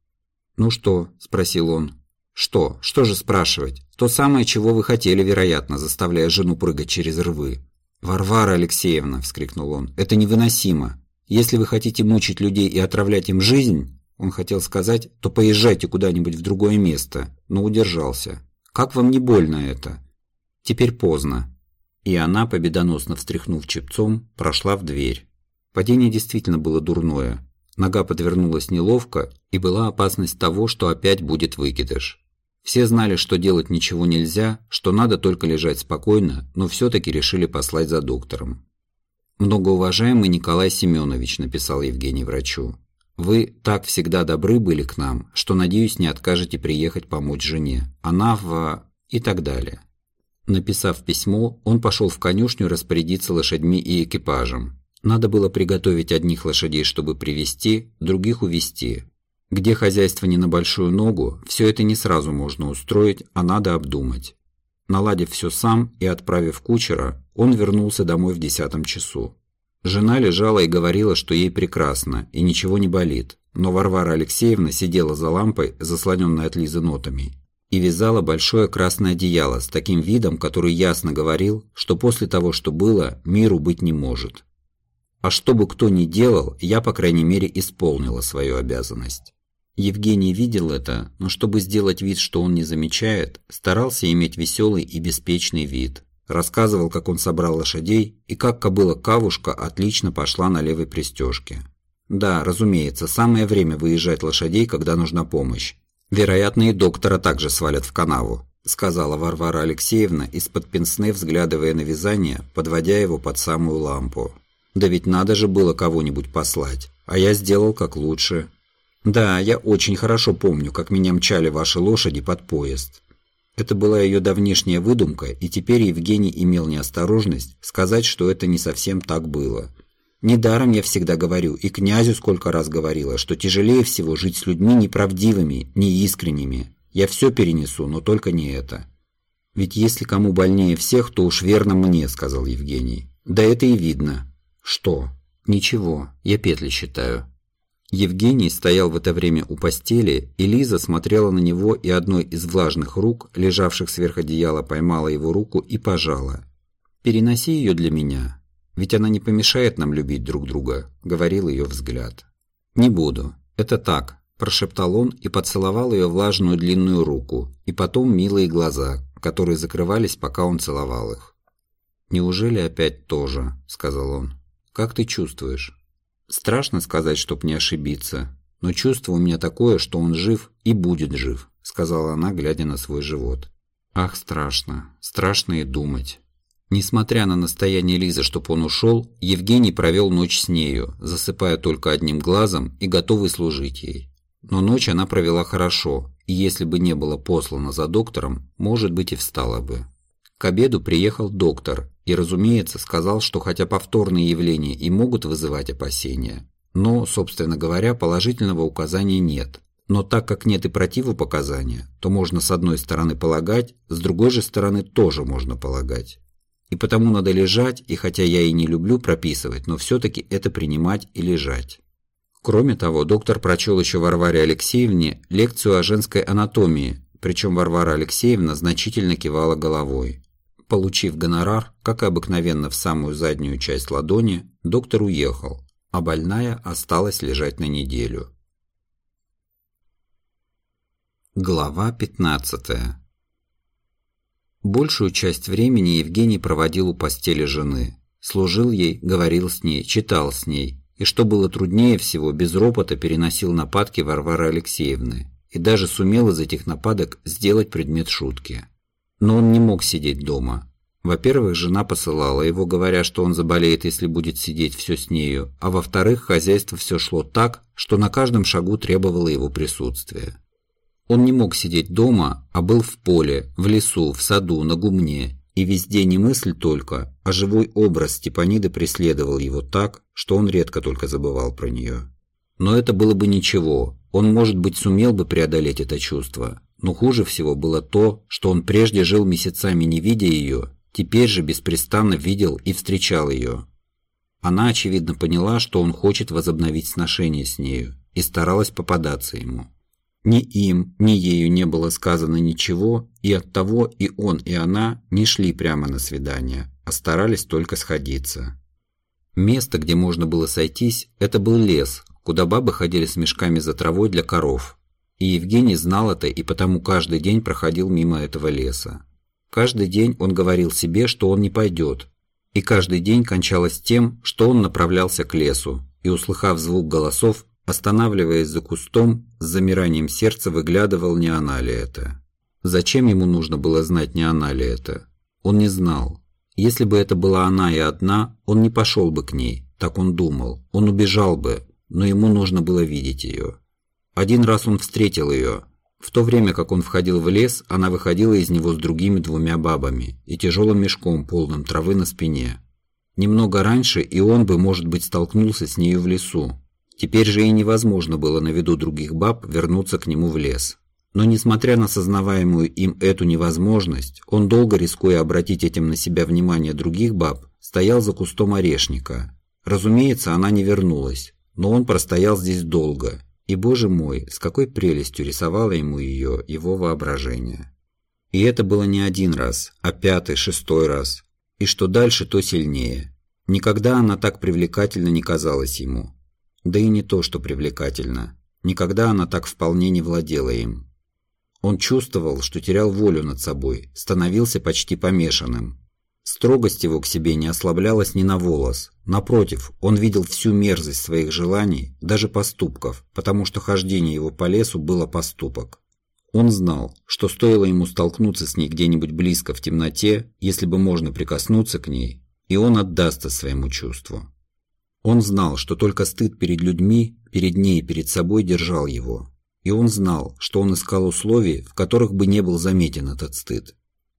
«Ну что?» – спросил он. «Что? Что же спрашивать? То самое, чего вы хотели, вероятно, заставляя жену прыгать через рвы. «Варвара Алексеевна!» – вскрикнул он. «Это невыносимо! Если вы хотите мучить людей и отравлять им жизнь, он хотел сказать, то поезжайте куда-нибудь в другое место, но удержался. Как вам не больно это? Теперь поздно». И она, победоносно встряхнув чепцом, прошла в дверь. Падение действительно было дурное. Нога подвернулась неловко, и была опасность того, что опять будет выкидыш. Все знали, что делать ничего нельзя, что надо только лежать спокойно, но все-таки решили послать за доктором. «Многоуважаемый Николай Семенович», – написал Евгений врачу, – «вы так всегда добры были к нам, что, надеюсь, не откажете приехать помочь жене. Она в...» и так далее. Написав письмо, он пошел в конюшню распорядиться лошадьми и экипажем. Надо было приготовить одних лошадей, чтобы привести, других увести, где хозяйство не на большую ногу, все это не сразу можно устроить, а надо обдумать. Наладив все сам и отправив кучера, он вернулся домой в десятом часу. Жена лежала и говорила, что ей прекрасно и ничего не болит, но Варвара Алексеевна сидела за лампой, заслоненной от Лизы нотами, и вязала большое красное одеяло с таким видом, который ясно говорил, что после того, что было, миру быть не может. А что бы кто ни делал, я, по крайней мере, исполнила свою обязанность. Евгений видел это, но чтобы сделать вид, что он не замечает, старался иметь веселый и беспечный вид. Рассказывал, как он собрал лошадей и как кобыла-кавушка отлично пошла на левой пристежке. Да, разумеется, самое время выезжать лошадей, когда нужна помощь. Вероятно, и доктора также свалят в канаву, сказала Варвара Алексеевна, из-под пенсны взглядывая на вязание, подводя его под самую лампу. Да ведь надо же было кого-нибудь послать, а я сделал как лучше. Да, я очень хорошо помню, как меня мчали ваши лошади под поезд. Это была ее давнешняя выдумка, и теперь Евгений имел неосторожность сказать, что это не совсем так было. Недаром я всегда говорю, и князю сколько раз говорила, что тяжелее всего жить с людьми неправдивыми, неискренними. Я все перенесу, но только не это. Ведь если кому больнее всех, то уж верно мне, сказал Евгений. Да это и видно. Что? Ничего, я петли считаю. Евгений стоял в это время у постели, и Лиза смотрела на него, и одной из влажных рук, лежавших сверх одеяла, поймала его руку и пожала. «Переноси ее для меня, ведь она не помешает нам любить друг друга», — говорил ее взгляд. «Не буду. Это так», – прошептал он и поцеловал ее влажную длинную руку, и потом милые глаза, которые закрывались, пока он целовал их. «Неужели опять тоже?» – сказал он. «Как ты чувствуешь?» Страшно сказать, чтоб не ошибиться, но чувство у меня такое, что он жив и будет жив, сказала она, глядя на свой живот. Ах, страшно, страшно и думать. Несмотря на настояние Лизы, чтоб он ушел, Евгений провел ночь с нею, засыпая только одним глазом и готовый служить ей. Но ночь она провела хорошо, и если бы не было послано за доктором, может быть и встала бы. К обеду приехал доктор и, разумеется, сказал, что хотя повторные явления и могут вызывать опасения, но, собственно говоря, положительного указания нет. Но так как нет и противопоказания, то можно с одной стороны полагать, с другой же стороны тоже можно полагать. И потому надо лежать, и хотя я и не люблю прописывать, но все-таки это принимать и лежать. Кроме того, доктор прочел еще Варваре Алексеевне лекцию о женской анатомии, причем Варвара Алексеевна значительно кивала головой. Получив гонорар, как и обыкновенно в самую заднюю часть ладони, доктор уехал, а больная осталась лежать на неделю. Глава 15 Большую часть времени Евгений проводил у постели жены. Служил ей, говорил с ней, читал с ней. И что было труднее всего, без ропота переносил нападки Варвары Алексеевны. И даже сумел из этих нападок сделать предмет шутки. Но он не мог сидеть дома. Во-первых, жена посылала его, говоря, что он заболеет, если будет сидеть все с нею, а во-вторых, хозяйство все шло так, что на каждом шагу требовало его присутствия. Он не мог сидеть дома, а был в поле, в лесу, в саду, на гумне, и везде не мысль только, а живой образ Степаниды преследовал его так, что он редко только забывал про нее. Но это было бы ничего, он, может быть, сумел бы преодолеть это чувство, но хуже всего было то, что он прежде жил месяцами не видя ее, теперь же беспрестанно видел и встречал ее. Она, очевидно, поняла, что он хочет возобновить сношение с нею, и старалась попадаться ему. Ни им, ни ею не было сказано ничего, и оттого и он, и она не шли прямо на свидание, а старались только сходиться. Место, где можно было сойтись, это был лес, куда бабы ходили с мешками за травой для коров, и Евгений знал это и потому каждый день проходил мимо этого леса. Каждый день он говорил себе, что он не пойдет, и каждый день кончалось тем, что он направлялся к лесу, и, услыхав звук голосов, останавливаясь за кустом, с замиранием сердца выглядывал, не она ли это. Зачем ему нужно было знать, не она ли это? Он не знал. Если бы это была она и одна, он не пошел бы к ней, так он думал. Он убежал бы, но ему нужно было видеть ее. Один раз он встретил ее. В то время, как он входил в лес, она выходила из него с другими двумя бабами и тяжелым мешком, полным травы на спине. Немного раньше и он бы, может быть, столкнулся с нею в лесу. Теперь же и невозможно было на виду других баб вернуться к нему в лес. Но несмотря на сознаваемую им эту невозможность, он долго, рискуя обратить этим на себя внимание других баб, стоял за кустом орешника. Разумеется, она не вернулась, но он простоял здесь долго, И, боже мой, с какой прелестью рисовало ему ее его воображение. И это было не один раз, а пятый, шестой раз. И что дальше, то сильнее. Никогда она так привлекательно не казалась ему. Да и не то, что привлекательно. Никогда она так вполне не владела им. Он чувствовал, что терял волю над собой, становился почти помешанным. Строгость его к себе не ослаблялась ни на волос. Напротив, он видел всю мерзость своих желаний, даже поступков, потому что хождение его по лесу было поступок. Он знал, что стоило ему столкнуться с ней где-нибудь близко в темноте, если бы можно прикоснуться к ней, и он отдастся своему чувству. Он знал, что только стыд перед людьми, перед ней перед собой держал его. И он знал, что он искал условий, в которых бы не был заметен этот стыд.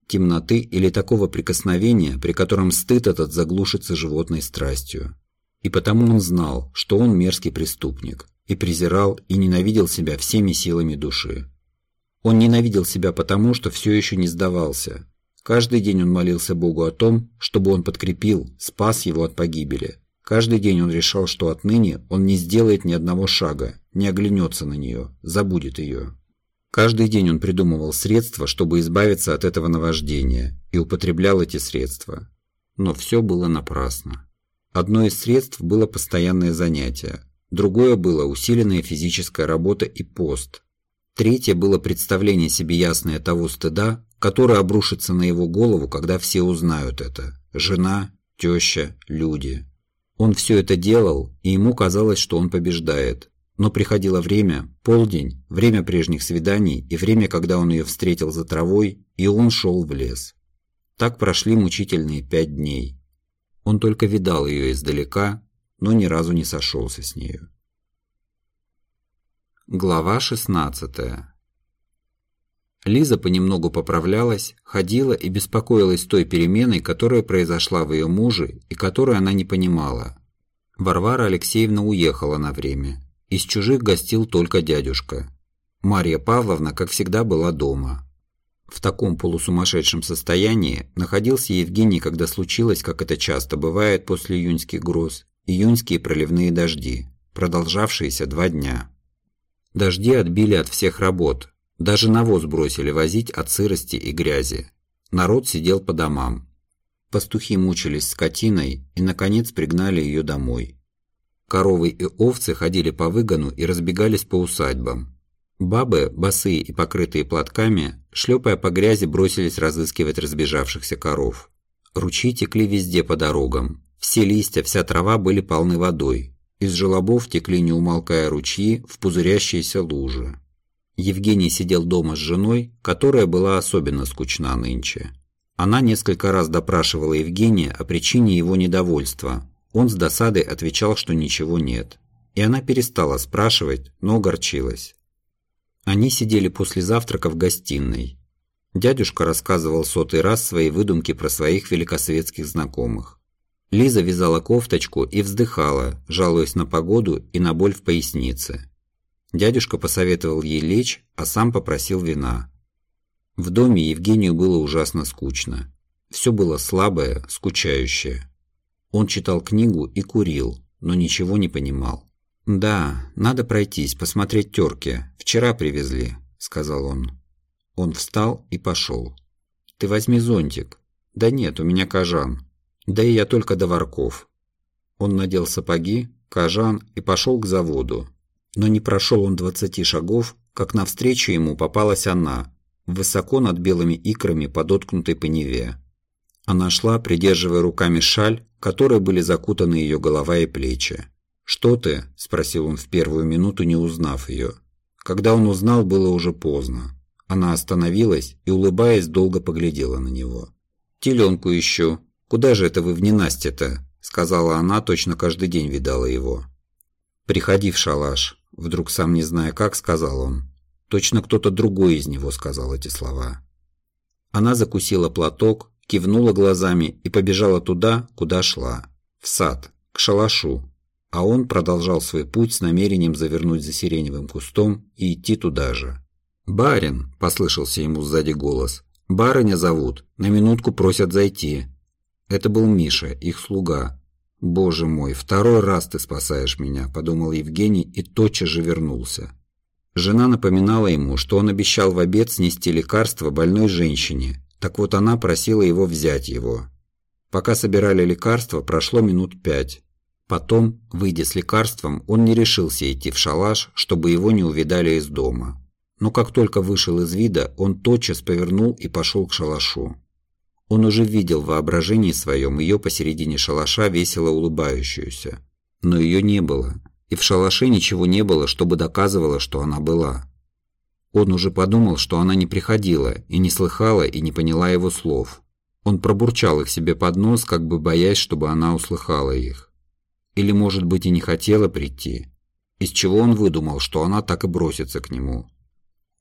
Темноты или такого прикосновения, при котором стыд этот заглушится животной страстью. И потому он знал, что он мерзкий преступник, и презирал и ненавидел себя всеми силами души. Он ненавидел себя потому, что все еще не сдавался. Каждый день он молился Богу о том, чтобы он подкрепил, спас его от погибели, Каждый день он решал, что отныне он не сделает ни одного шага, не оглянется на нее, забудет ее. Каждый день он придумывал средства, чтобы избавиться от этого наваждения, и употреблял эти средства. Но все было напрасно. Одно из средств было постоянное занятие, другое было усиленная физическая работа и пост. Третье было представление себе ясное того стыда, который обрушится на его голову, когда все узнают это – жена, теща, люди. Он все это делал, и ему казалось, что он побеждает. Но приходило время, полдень, время прежних свиданий и время, когда он ее встретил за травой, и он шел в лес. Так прошли мучительные пять дней. Он только видал ее издалека, но ни разу не сошелся с нею. Глава 16 Лиза понемногу поправлялась, ходила и беспокоилась той переменой, которая произошла в ее муже и которую она не понимала. Варвара Алексеевна уехала на время. Из чужих гостил только дядюшка. Марья Павловна, как всегда, была дома. В таком полусумасшедшем состоянии находился Евгений, когда случилось, как это часто бывает после июньских гроз, июньские проливные дожди, продолжавшиеся два дня. Дожди отбили от всех работ, даже навоз бросили возить от сырости и грязи. Народ сидел по домам. Пастухи мучились скотиной и, наконец, пригнали ее домой. Коровы и овцы ходили по выгону и разбегались по усадьбам. Бабы, босые и покрытые платками, шлепая по грязи, бросились разыскивать разбежавшихся коров. Ручьи текли везде по дорогам. Все листья, вся трава были полны водой. Из желобов текли, не умолкая ручьи, в пузырящиеся лужи. Евгений сидел дома с женой, которая была особенно скучна нынче. Она несколько раз допрашивала Евгения о причине его недовольства. Он с досадой отвечал, что ничего нет. И она перестала спрашивать, но огорчилась. Они сидели после завтрака в гостиной. Дядюшка рассказывал сотый раз свои выдумки про своих великосветских знакомых. Лиза вязала кофточку и вздыхала, жалуясь на погоду и на боль в пояснице. Дядюшка посоветовал ей лечь, а сам попросил вина. В доме Евгению было ужасно скучно. Все было слабое, скучающее. Он читал книгу и курил, но ничего не понимал. «Да, надо пройтись, посмотреть терки. Вчера привезли», – сказал он. Он встал и пошел. «Ты возьми зонтик». «Да нет, у меня кожан». «Да и я только до ворков». Он надел сапоги, кожан и пошел к заводу, но не прошел он двадцати шагов, как навстречу ему попалась она, высоко над белыми икрами подоткнутой по Неве. Она шла, придерживая руками шаль, которой были закутаны ее голова и плечи. «Что ты?» – спросил он в первую минуту, не узнав ее. Когда он узнал, было уже поздно. Она остановилась и, улыбаясь, долго поглядела на него. «Теленку ищу. Куда же это вы в ненастье-то?» – сказала она, точно каждый день видала его. «Приходи в шалаш. Вдруг сам не зная как, сказал он. Точно кто-то другой из него сказал эти слова. Она закусила платок, кивнула глазами и побежала туда, куда шла. В сад, к шалашу. А он продолжал свой путь с намерением завернуть за сиреневым кустом и идти туда же. «Барин!» – послышался ему сзади голос. «Барыня зовут. На минутку просят зайти». Это был Миша, их слуга. «Боже мой, второй раз ты спасаешь меня», – подумал Евгений и тотчас же вернулся. Жена напоминала ему, что он обещал в обед снести лекарство больной женщине, так вот она просила его взять его. Пока собирали лекарство, прошло минут пять. Потом, выйдя с лекарством, он не решился идти в шалаш, чтобы его не увидали из дома. Но как только вышел из вида, он тотчас повернул и пошел к шалашу. Он уже видел в воображении своем ее посередине шалаша весело улыбающуюся. Но ее не было, и в шалаше ничего не было, чтобы доказывало, что она была. Он уже подумал, что она не приходила, и не слыхала, и не поняла его слов. Он пробурчал их себе под нос, как бы боясь, чтобы она услыхала их. Или, может быть, и не хотела прийти. Из чего он выдумал, что она так и бросится к нему.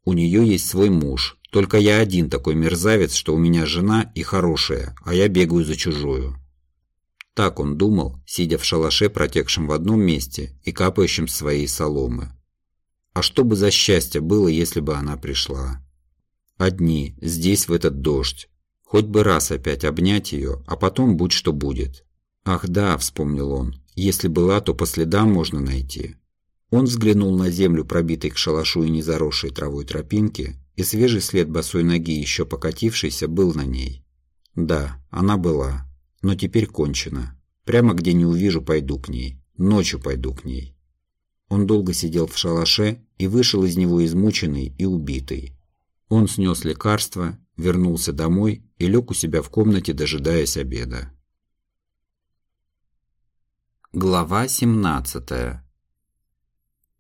У нее есть свой муж, только я один такой мерзавец, что у меня жена и хорошая, а я бегаю за чужую. Так он думал, сидя в шалаше, протекшем в одном месте и капающем своей соломы. А что бы за счастье было, если бы она пришла? Одни, здесь в этот дождь. Хоть бы раз опять обнять ее, а потом будь что будет. Ах да, вспомнил он, если была, то по следам можно найти. Он взглянул на землю, пробитой к шалашу и не заросшей травой тропинки, и свежий след босой ноги, еще покатившийся, был на ней. Да, она была, но теперь кончена. Прямо где не увижу, пойду к ней. Ночью пойду к ней. Он долго сидел в шалаше и вышел из него измученный и убитый. Он снес лекарство, вернулся домой и лег у себя в комнате, дожидаясь обеда. Глава 17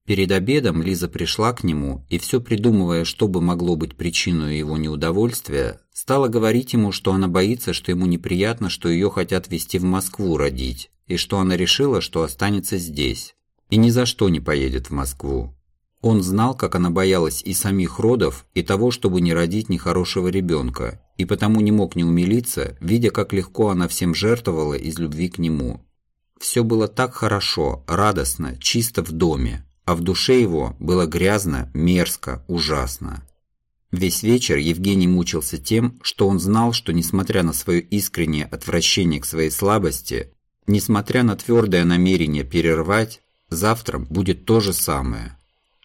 Перед обедом Лиза пришла к нему и все придумывая, что бы могло быть причиной его неудовольствия, стала говорить ему, что она боится, что ему неприятно, что ее хотят везти в Москву родить, и что она решила, что останется здесь, и ни за что не поедет в Москву. Он знал, как она боялась и самих родов, и того, чтобы не родить нехорошего ребенка, и потому не мог не умилиться, видя, как легко она всем жертвовала из любви к нему. Все было так хорошо, радостно, чисто в доме, а в душе его было грязно, мерзко, ужасно. Весь вечер Евгений мучился тем, что он знал, что несмотря на свое искреннее отвращение к своей слабости, несмотря на твердое намерение перервать, завтра будет то же самое.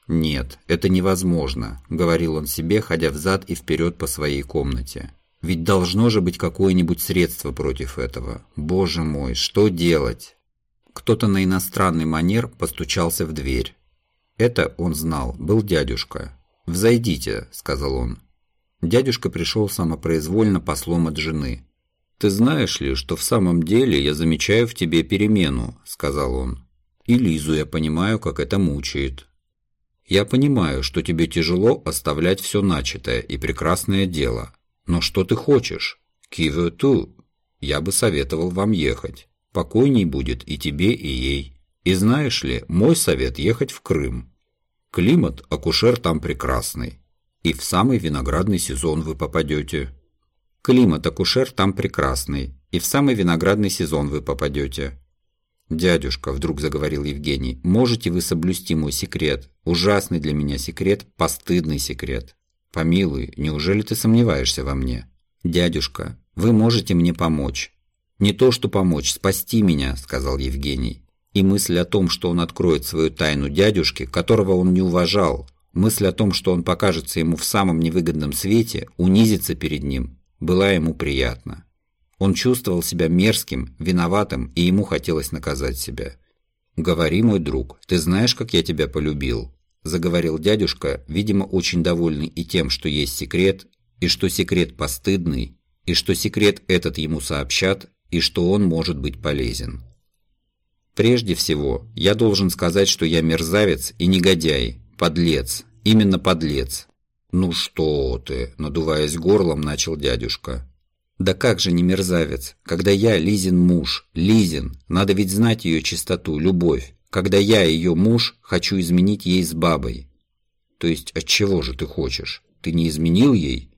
«Нет, это невозможно», – говорил он себе, ходя взад и вперед по своей комнате. «Ведь должно же быть какое-нибудь средство против этого. Боже мой, что делать?» Кто-то на иностранный манер постучался в дверь. Это, он знал, был дядюшка. «Взойдите», — сказал он. Дядюшка пришел самопроизвольно послом от жены. «Ты знаешь ли, что в самом деле я замечаю в тебе перемену», — сказал он. «И Лизу я понимаю, как это мучает. Я понимаю, что тебе тяжело оставлять все начатое и прекрасное дело. Но что ты хочешь? Кивю ту. Я бы советовал вам ехать. Покойней будет и тебе, и ей. И знаешь ли, мой совет ехать в Крым. Климат, акушер там прекрасный. И в самый виноградный сезон вы попадете. Климат, акушер там прекрасный. И в самый виноградный сезон вы попадете. «Дядюшка», — вдруг заговорил Евгений, — «можете вы соблюсти мой секрет? Ужасный для меня секрет, постыдный секрет. Помилуй, неужели ты сомневаешься во мне? Дядюшка, вы можете мне помочь. «Не то что помочь, спасти меня», – сказал Евгений. И мысль о том, что он откроет свою тайну дядюшке, которого он не уважал, мысль о том, что он покажется ему в самом невыгодном свете, унизится перед ним, была ему приятна. Он чувствовал себя мерзким, виноватым, и ему хотелось наказать себя. «Говори, мой друг, ты знаешь, как я тебя полюбил?» – заговорил дядюшка, видимо, очень довольный и тем, что есть секрет, и что секрет постыдный, и что секрет этот ему сообщат, и что он может быть полезен. Прежде всего, я должен сказать, что я мерзавец и негодяй, подлец, именно подлец. «Ну что ты!» – надуваясь горлом, начал дядюшка. «Да как же не мерзавец, когда я Лизин муж, Лизин, надо ведь знать ее чистоту, любовь, когда я ее муж, хочу изменить ей с бабой». «То есть от чего же ты хочешь? Ты не изменил ей?»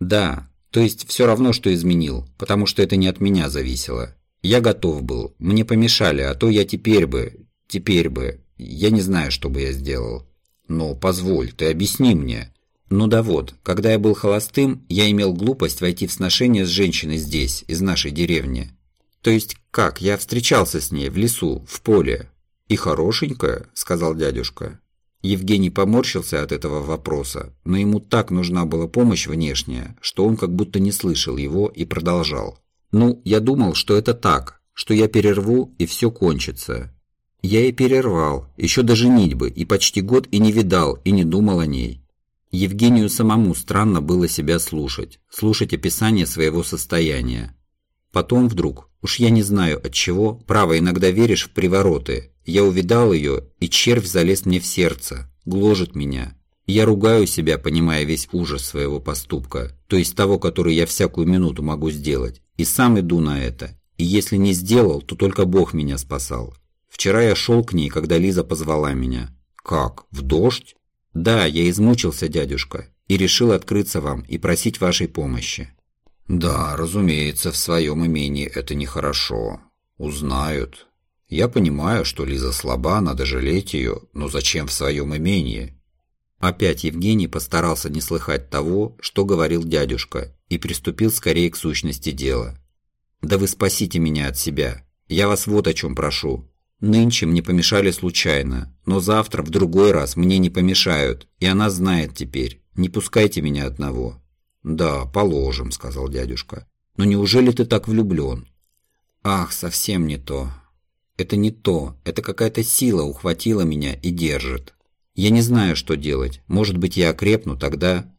«Да, то есть все равно, что изменил, потому что это не от меня зависело. Я готов был, мне помешали, а то я теперь бы, теперь бы, я не знаю, что бы я сделал. Но позволь, ты объясни мне. Ну да вот, когда я был холостым, я имел глупость войти в сношение с женщиной здесь, из нашей деревни. То есть как, я встречался с ней в лесу, в поле. И хорошенькая, сказал дядюшка. Евгений поморщился от этого вопроса, но ему так нужна была помощь внешняя, что он как будто не слышал его и продолжал. «Ну, я думал, что это так, что я перерву и все кончится. Я и перервал, еще до женитьбы, и почти год и не видал, и не думал о ней. Евгению самому странно было себя слушать, слушать описание своего состояния. Потом вдруг, уж я не знаю от чего, право иногда веришь в привороты. Я увидал ее, и червь залез мне в сердце, гложет меня. Я ругаю себя, понимая весь ужас своего поступка, то есть того, который я всякую минуту могу сделать, и сам иду на это. И если не сделал, то только Бог меня спасал. Вчера я шел к ней, когда Лиза позвала меня. Как? В дождь? Да, я измучился, дядюшка, и решил открыться вам и просить вашей помощи. Да, разумеется, в своем имении это нехорошо. Узнают. Я понимаю, что Лиза слаба, надо жалеть ее, но зачем в своем имении? Опять Евгений постарался не слыхать того, что говорил дядюшка, и приступил скорее к сущности дела. «Да вы спасите меня от себя. Я вас вот о чем прошу. Нынче мне помешали случайно, но завтра в другой раз мне не помешают, и она знает теперь. Не пускайте меня одного». «Да, положим», — сказал дядюшка. «Но неужели ты так влюблен?» «Ах, совсем не то. Это не то. Это какая-то сила ухватила меня и держит. Я не знаю, что делать. Может быть, я окрепну тогда...»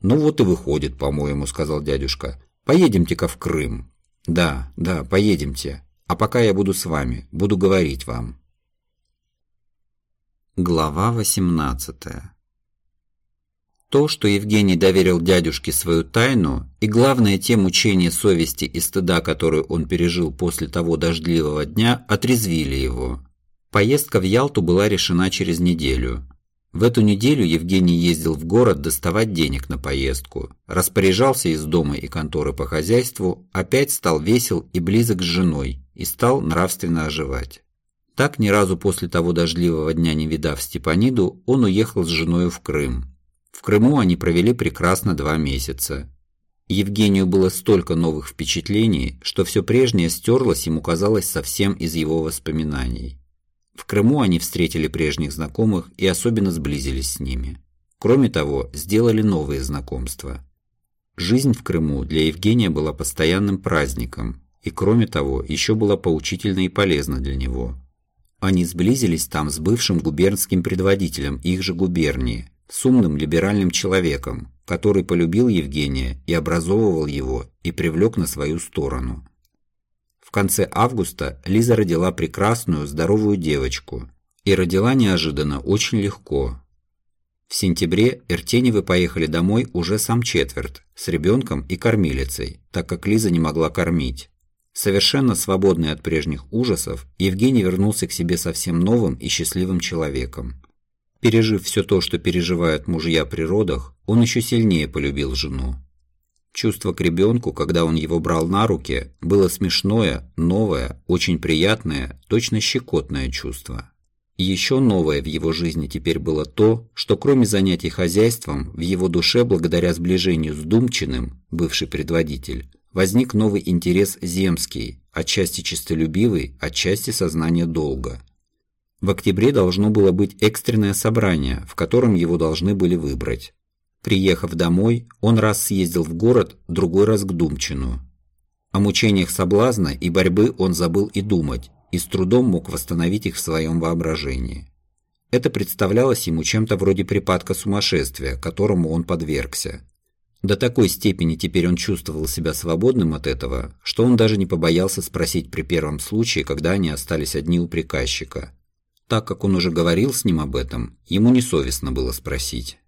«Ну вот и выходит, по-моему», — сказал дядюшка. «Поедемте-ка в Крым». «Да, да, поедемте. А пока я буду с вами, буду говорить вам. Глава 18 То, что Евгений доверил дядюшке свою тайну, и главное те мучения совести и стыда, которые он пережил после того дождливого дня, отрезвили его. Поездка в Ялту была решена через неделю. В эту неделю Евгений ездил в город доставать денег на поездку, распоряжался из дома и конторы по хозяйству, опять стал весел и близок с женой и стал нравственно оживать. Так, ни разу после того дождливого дня не видав Степаниду, он уехал с женой в Крым. В Крыму они провели прекрасно два месяца. Евгению было столько новых впечатлений, что все прежнее стерлось ему казалось совсем из его воспоминаний. В Крыму они встретили прежних знакомых и особенно сблизились с ними. Кроме того, сделали новые знакомства. Жизнь в Крыму для Евгения была постоянным праздником, и кроме того, еще была поучительна и полезна для него. Они сблизились там с бывшим губернским предводителем их же губернии, с умным либеральным человеком, который полюбил Евгения и образовывал его и привлек на свою сторону. В конце августа Лиза родила прекрасную, здоровую девочку. И родила неожиданно очень легко. В сентябре Эртеневы поехали домой уже сам четверть, с ребенком и кормилицей, так как Лиза не могла кормить. Совершенно свободный от прежних ужасов, Евгений вернулся к себе совсем новым и счастливым человеком. Пережив все то, что переживают мужья при родах, он еще сильнее полюбил жену. Чувство к ребенку, когда он его брал на руки, было смешное, новое, очень приятное, точно щекотное чувство. Еще новое в его жизни теперь было то, что кроме занятий хозяйством, в его душе, благодаря сближению с Думчиным, бывший предводитель, возник новый интерес земский, отчасти честолюбивый, отчасти сознание долга. В октябре должно было быть экстренное собрание, в котором его должны были выбрать. Приехав домой, он раз съездил в город, другой раз к Думчину. О мучениях соблазна и борьбы он забыл и думать, и с трудом мог восстановить их в своем воображении. Это представлялось ему чем-то вроде припадка сумасшествия, которому он подвергся. До такой степени теперь он чувствовал себя свободным от этого, что он даже не побоялся спросить при первом случае, когда они остались одни у приказчика. Так как он уже говорил с ним об этом, ему несовестно было спросить.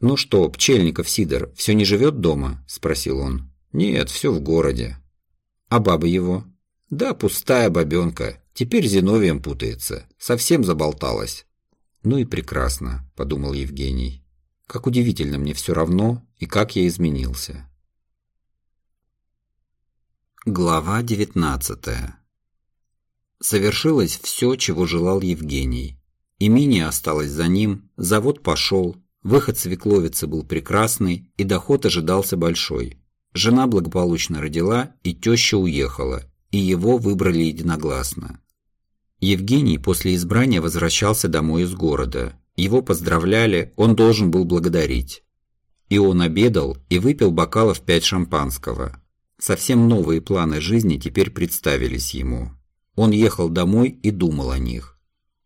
«Ну что, Пчельников Сидор все не живет дома?» – спросил он. «Нет, все в городе». «А баба его?» «Да, пустая бабенка. Теперь Зиновием путается. Совсем заболталась». «Ну и прекрасно», – подумал Евгений. «Как удивительно мне все равно, и как я изменился». Глава девятнадцатая. Совершилось все, чего желал Евгений. Имение осталось за ним, завод пошел, Выход свекловицы был прекрасный, и доход ожидался большой. Жена благополучно родила, и теща уехала. и его выбрали единогласно. Евгений после избрания возвращался домой из города. Его поздравляли, он должен был благодарить. И он обедал и выпил бокалов пять шампанского. Совсем новые планы жизни теперь представились ему. Он ехал домой и думал о них.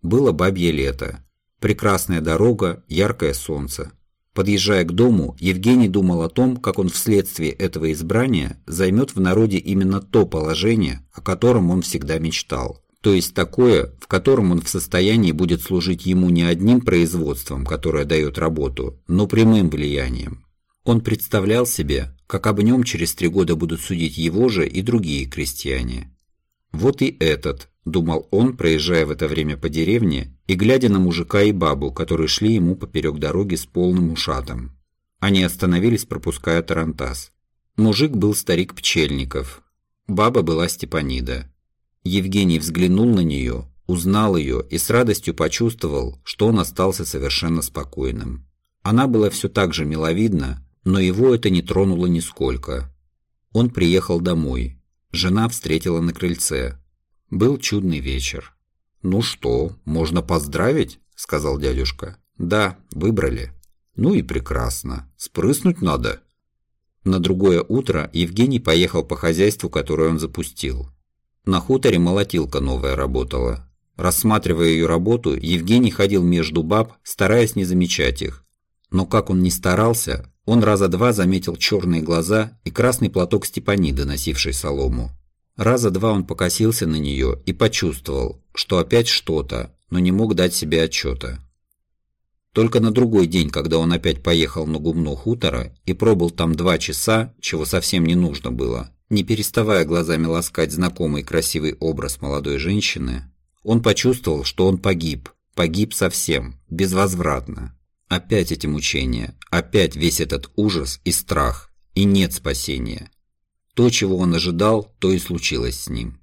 Было бабье лето. Прекрасная дорога, яркое солнце. Подъезжая к дому, Евгений думал о том, как он вследствие этого избрания займет в народе именно то положение, о котором он всегда мечтал. То есть такое, в котором он в состоянии будет служить ему не одним производством, которое дает работу, но прямым влиянием. Он представлял себе, как об нем через три года будут судить его же и другие крестьяне. Вот и этот, думал он, проезжая в это время по деревне и глядя на мужика и бабу, которые шли ему поперек дороги с полным ушатом. Они остановились, пропуская тарантас. Мужик был старик Пчельников, баба была Степанида. Евгений взглянул на нее, узнал ее и с радостью почувствовал, что он остался совершенно спокойным. Она была все так же миловидна, но его это не тронуло нисколько. Он приехал домой. Жена встретила на крыльце. Был чудный вечер. «Ну что, можно поздравить?» – сказал дядюшка. «Да, выбрали». «Ну и прекрасно. Спрыснуть надо». На другое утро Евгений поехал по хозяйству, которое он запустил. На хуторе молотилка новая работала. Рассматривая ее работу, Евгений ходил между баб, стараясь не замечать их. Но как он ни старался, он раза два заметил черные глаза и красный платок Степаниды, носившей солому. Раза два он покосился на нее и почувствовал, что опять что-то, но не мог дать себе отчета. Только на другой день, когда он опять поехал на гумно хутора и пробыл там два часа, чего совсем не нужно было, не переставая глазами ласкать знакомый красивый образ молодой женщины, он почувствовал, что он погиб, погиб совсем, безвозвратно. Опять эти мучения, опять весь этот ужас и страх, и нет спасения. То, чего он ожидал, то и случилось с ним.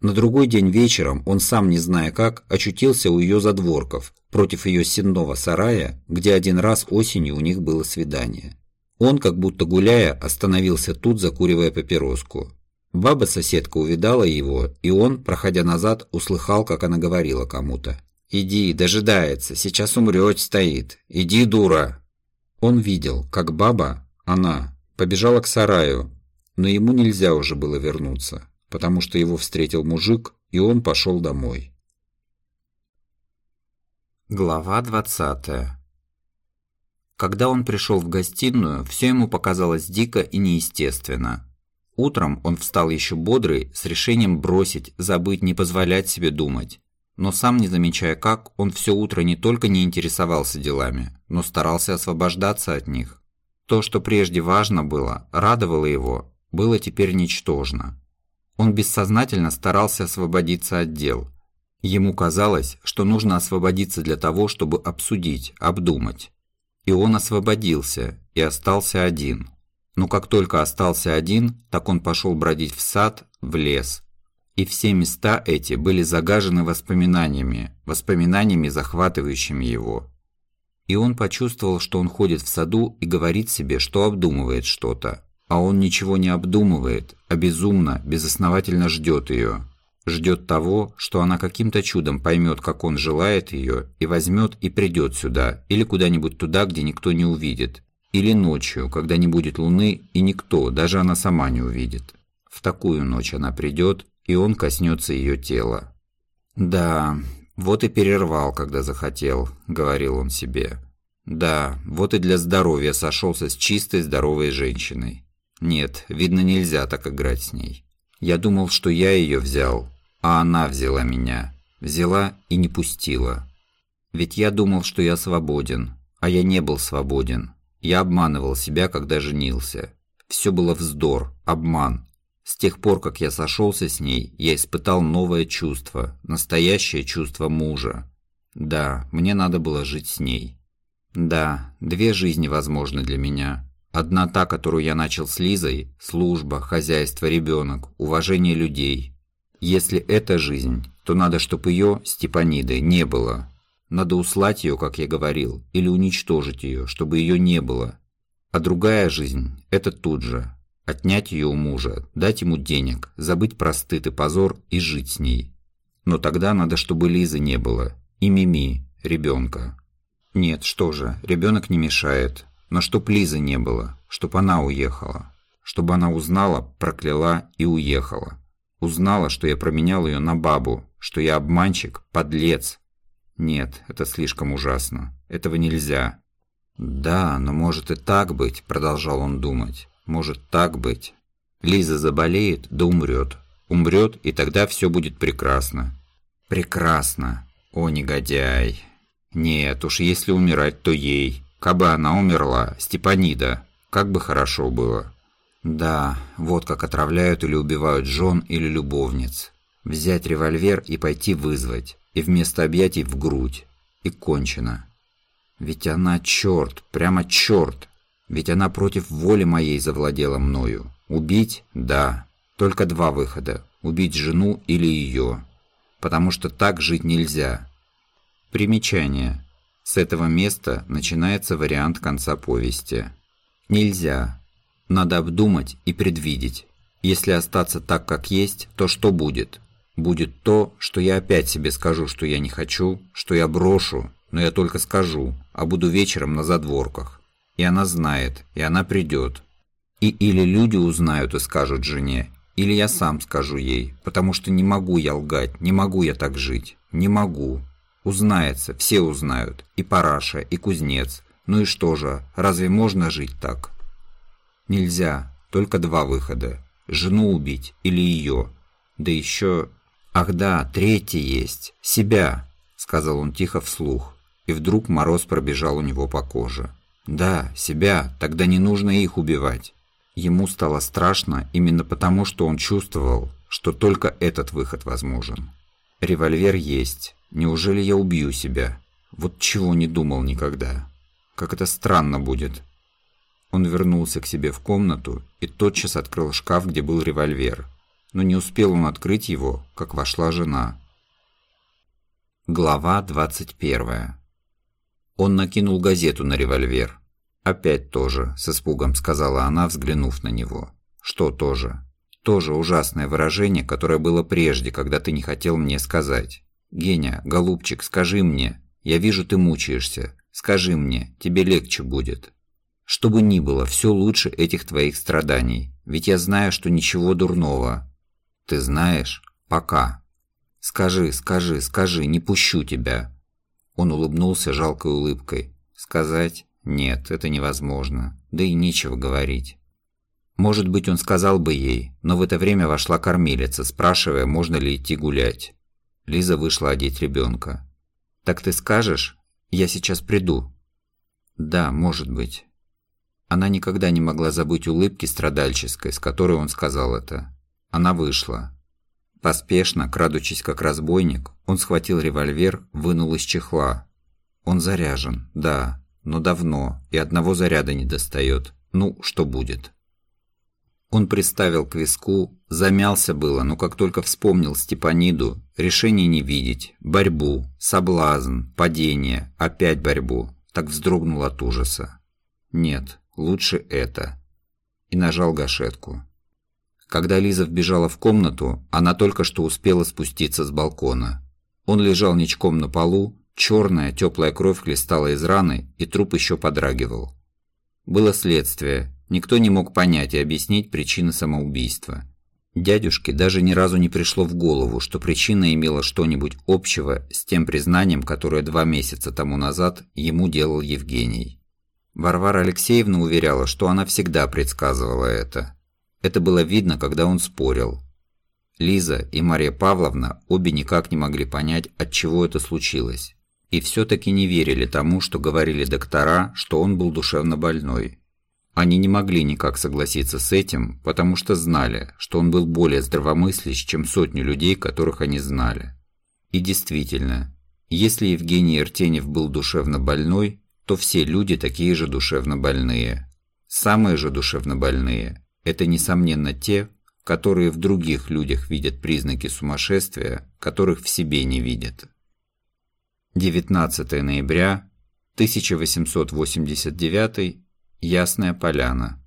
На другой день вечером он сам, не зная как, очутился у ее задворков, против ее сенного сарая, где один раз осенью у них было свидание. Он, как будто гуляя, остановился тут, закуривая папироску. Баба-соседка увидала его, и он, проходя назад, услыхал, как она говорила кому-то. «Иди, дожидается, сейчас умрет, стоит. Иди, дура!» Он видел, как баба, она, побежала к сараю, но ему нельзя уже было вернуться, потому что его встретил мужик, и он пошел домой. Глава двадцатая когда он пришел в гостиную, все ему показалось дико и неестественно. Утром он встал еще бодрый, с решением бросить, забыть, не позволять себе думать. Но сам не замечая как, он все утро не только не интересовался делами, но старался освобождаться от них. То, что прежде важно было, радовало его, было теперь ничтожно. Он бессознательно старался освободиться от дел. Ему казалось, что нужно освободиться для того, чтобы обсудить, обдумать. И он освободился и остался один. Но как только остался один, так он пошел бродить в сад, в лес. И все места эти были загажены воспоминаниями, воспоминаниями, захватывающими его. И он почувствовал, что он ходит в саду и говорит себе, что обдумывает что-то. А он ничего не обдумывает, а безумно, безосновательно ждет ее ждет того, что она каким-то чудом поймет, как он желает ее, и возьмет и придет сюда, или куда-нибудь туда, где никто не увидит, или ночью, когда не будет луны, и никто, даже она сама не увидит. В такую ночь она придет, и он коснется ее тела. «Да, вот и перервал, когда захотел», — говорил он себе. «Да, вот и для здоровья сошелся с чистой здоровой женщиной. Нет, видно, нельзя так играть с ней. Я думал, что я ее взял, а она взяла меня. Взяла и не пустила. Ведь я думал, что я свободен, а я не был свободен. Я обманывал себя, когда женился. Все было вздор, обман. С тех пор, как я сошелся с ней, я испытал новое чувство, настоящее чувство мужа. Да, мне надо было жить с ней. Да, две жизни возможны для меня. Одна та, которую я начал с Лизой – служба, хозяйство, ребенок, уважение людей – если это жизнь, то надо, чтобы ее, Степаниды, не было. Надо услать ее, как я говорил, или уничтожить ее, чтобы ее не было. А другая жизнь – это тут же. Отнять ее у мужа, дать ему денег, забыть про стыд и позор и жить с ней. Но тогда надо, чтобы Лизы не было. И Мими, ребенка. Нет, что же, ребенок не мешает. Но чтоб Лизы не было, чтоб она уехала. Чтобы она узнала, прокляла и уехала. Узнала, что я променял ее на бабу, что я обманщик, подлец. Нет, это слишком ужасно. Этого нельзя. Да, но может и так быть, продолжал он думать. Может так быть. Лиза заболеет, да умрет. Умрет, и тогда все будет прекрасно. Прекрасно. О, негодяй. Нет уж, если умирать, то ей. Кабы она умерла, Степанида, как бы хорошо было. Да, вот как отравляют или убивают жен или любовниц. Взять револьвер и пойти вызвать. И вместо объятий в грудь. И кончено. Ведь она черт, прямо черт. Ведь она против воли моей завладела мною. Убить? Да. Только два выхода. Убить жену или ее. Потому что так жить нельзя. Примечание. С этого места начинается вариант конца повести. Нельзя. Надо обдумать и предвидеть. Если остаться так, как есть, то что будет? Будет то, что я опять себе скажу, что я не хочу, что я брошу, но я только скажу, а буду вечером на задворках. И она знает, и она придет. И или люди узнают и скажут жене, или я сам скажу ей, потому что не могу я лгать, не могу я так жить, не могу. Узнается, все узнают, и Параша, и Кузнец. Ну и что же, разве можно жить так? Нельзя, только два выхода. Жену убить или ее. Да еще... Ах да, третий есть. Себя, сказал он тихо вслух. И вдруг мороз пробежал у него по коже. Да, себя, тогда не нужно их убивать. Ему стало страшно именно потому, что он чувствовал, что только этот выход возможен. Револьвер есть. Неужели я убью себя? Вот чего не думал никогда. Как это странно будет. Он вернулся к себе в комнату и тотчас открыл шкаф, где был револьвер. Но не успел он открыть его, как вошла жена. Глава 21 Он накинул газету на револьвер. «Опять тоже», – с испугом сказала она, взглянув на него. «Что тоже?» «Тоже ужасное выражение, которое было прежде, когда ты не хотел мне сказать. Геня, голубчик, скажи мне. Я вижу, ты мучаешься. Скажи мне, тебе легче будет». Что бы ни было, все лучше этих твоих страданий. Ведь я знаю, что ничего дурного. Ты знаешь? Пока. Скажи, скажи, скажи, не пущу тебя. Он улыбнулся жалкой улыбкой. Сказать? Нет, это невозможно. Да и нечего говорить. Может быть, он сказал бы ей, но в это время вошла кормилица, спрашивая, можно ли идти гулять. Лиза вышла одеть ребенка. «Так ты скажешь? Я сейчас приду». «Да, может быть». Она никогда не могла забыть улыбки страдальческой, с которой он сказал это. Она вышла. Поспешно, крадучись как разбойник, он схватил револьвер, вынул из чехла. Он заряжен, да, но давно, и одного заряда не достает. Ну, что будет? Он приставил к виску, замялся было, но как только вспомнил Степаниду, решение не видеть, борьбу, соблазн, падение, опять борьбу, так вздрогнул от ужаса. Нет, Лучше это. И нажал гашетку. Когда Лиза вбежала в комнату, она только что успела спуститься с балкона. Он лежал ничком на полу, черная теплая кровь хлестала из раны, и труп еще подрагивал. Было следствие, никто не мог понять и объяснить причины самоубийства. Дядюшке даже ни разу не пришло в голову, что причина имела что-нибудь общего с тем признанием, которое два месяца тому назад ему делал Евгений. Варвара Алексеевна уверяла, что она всегда предсказывала это. Это было видно, когда он спорил. Лиза и Мария Павловна обе никак не могли понять, от чего это случилось. И все-таки не верили тому, что говорили доктора, что он был душевно больной. Они не могли никак согласиться с этим, потому что знали, что он был более здравомыслящ, чем сотни людей, которых они знали. И действительно, если Евгений Иртенев был душевно больной, то все люди такие же душевно больные. Самые же душевно больные – это, несомненно, те, которые в других людях видят признаки сумасшествия, которых в себе не видят. 19 ноября 1889, Ясная Поляна.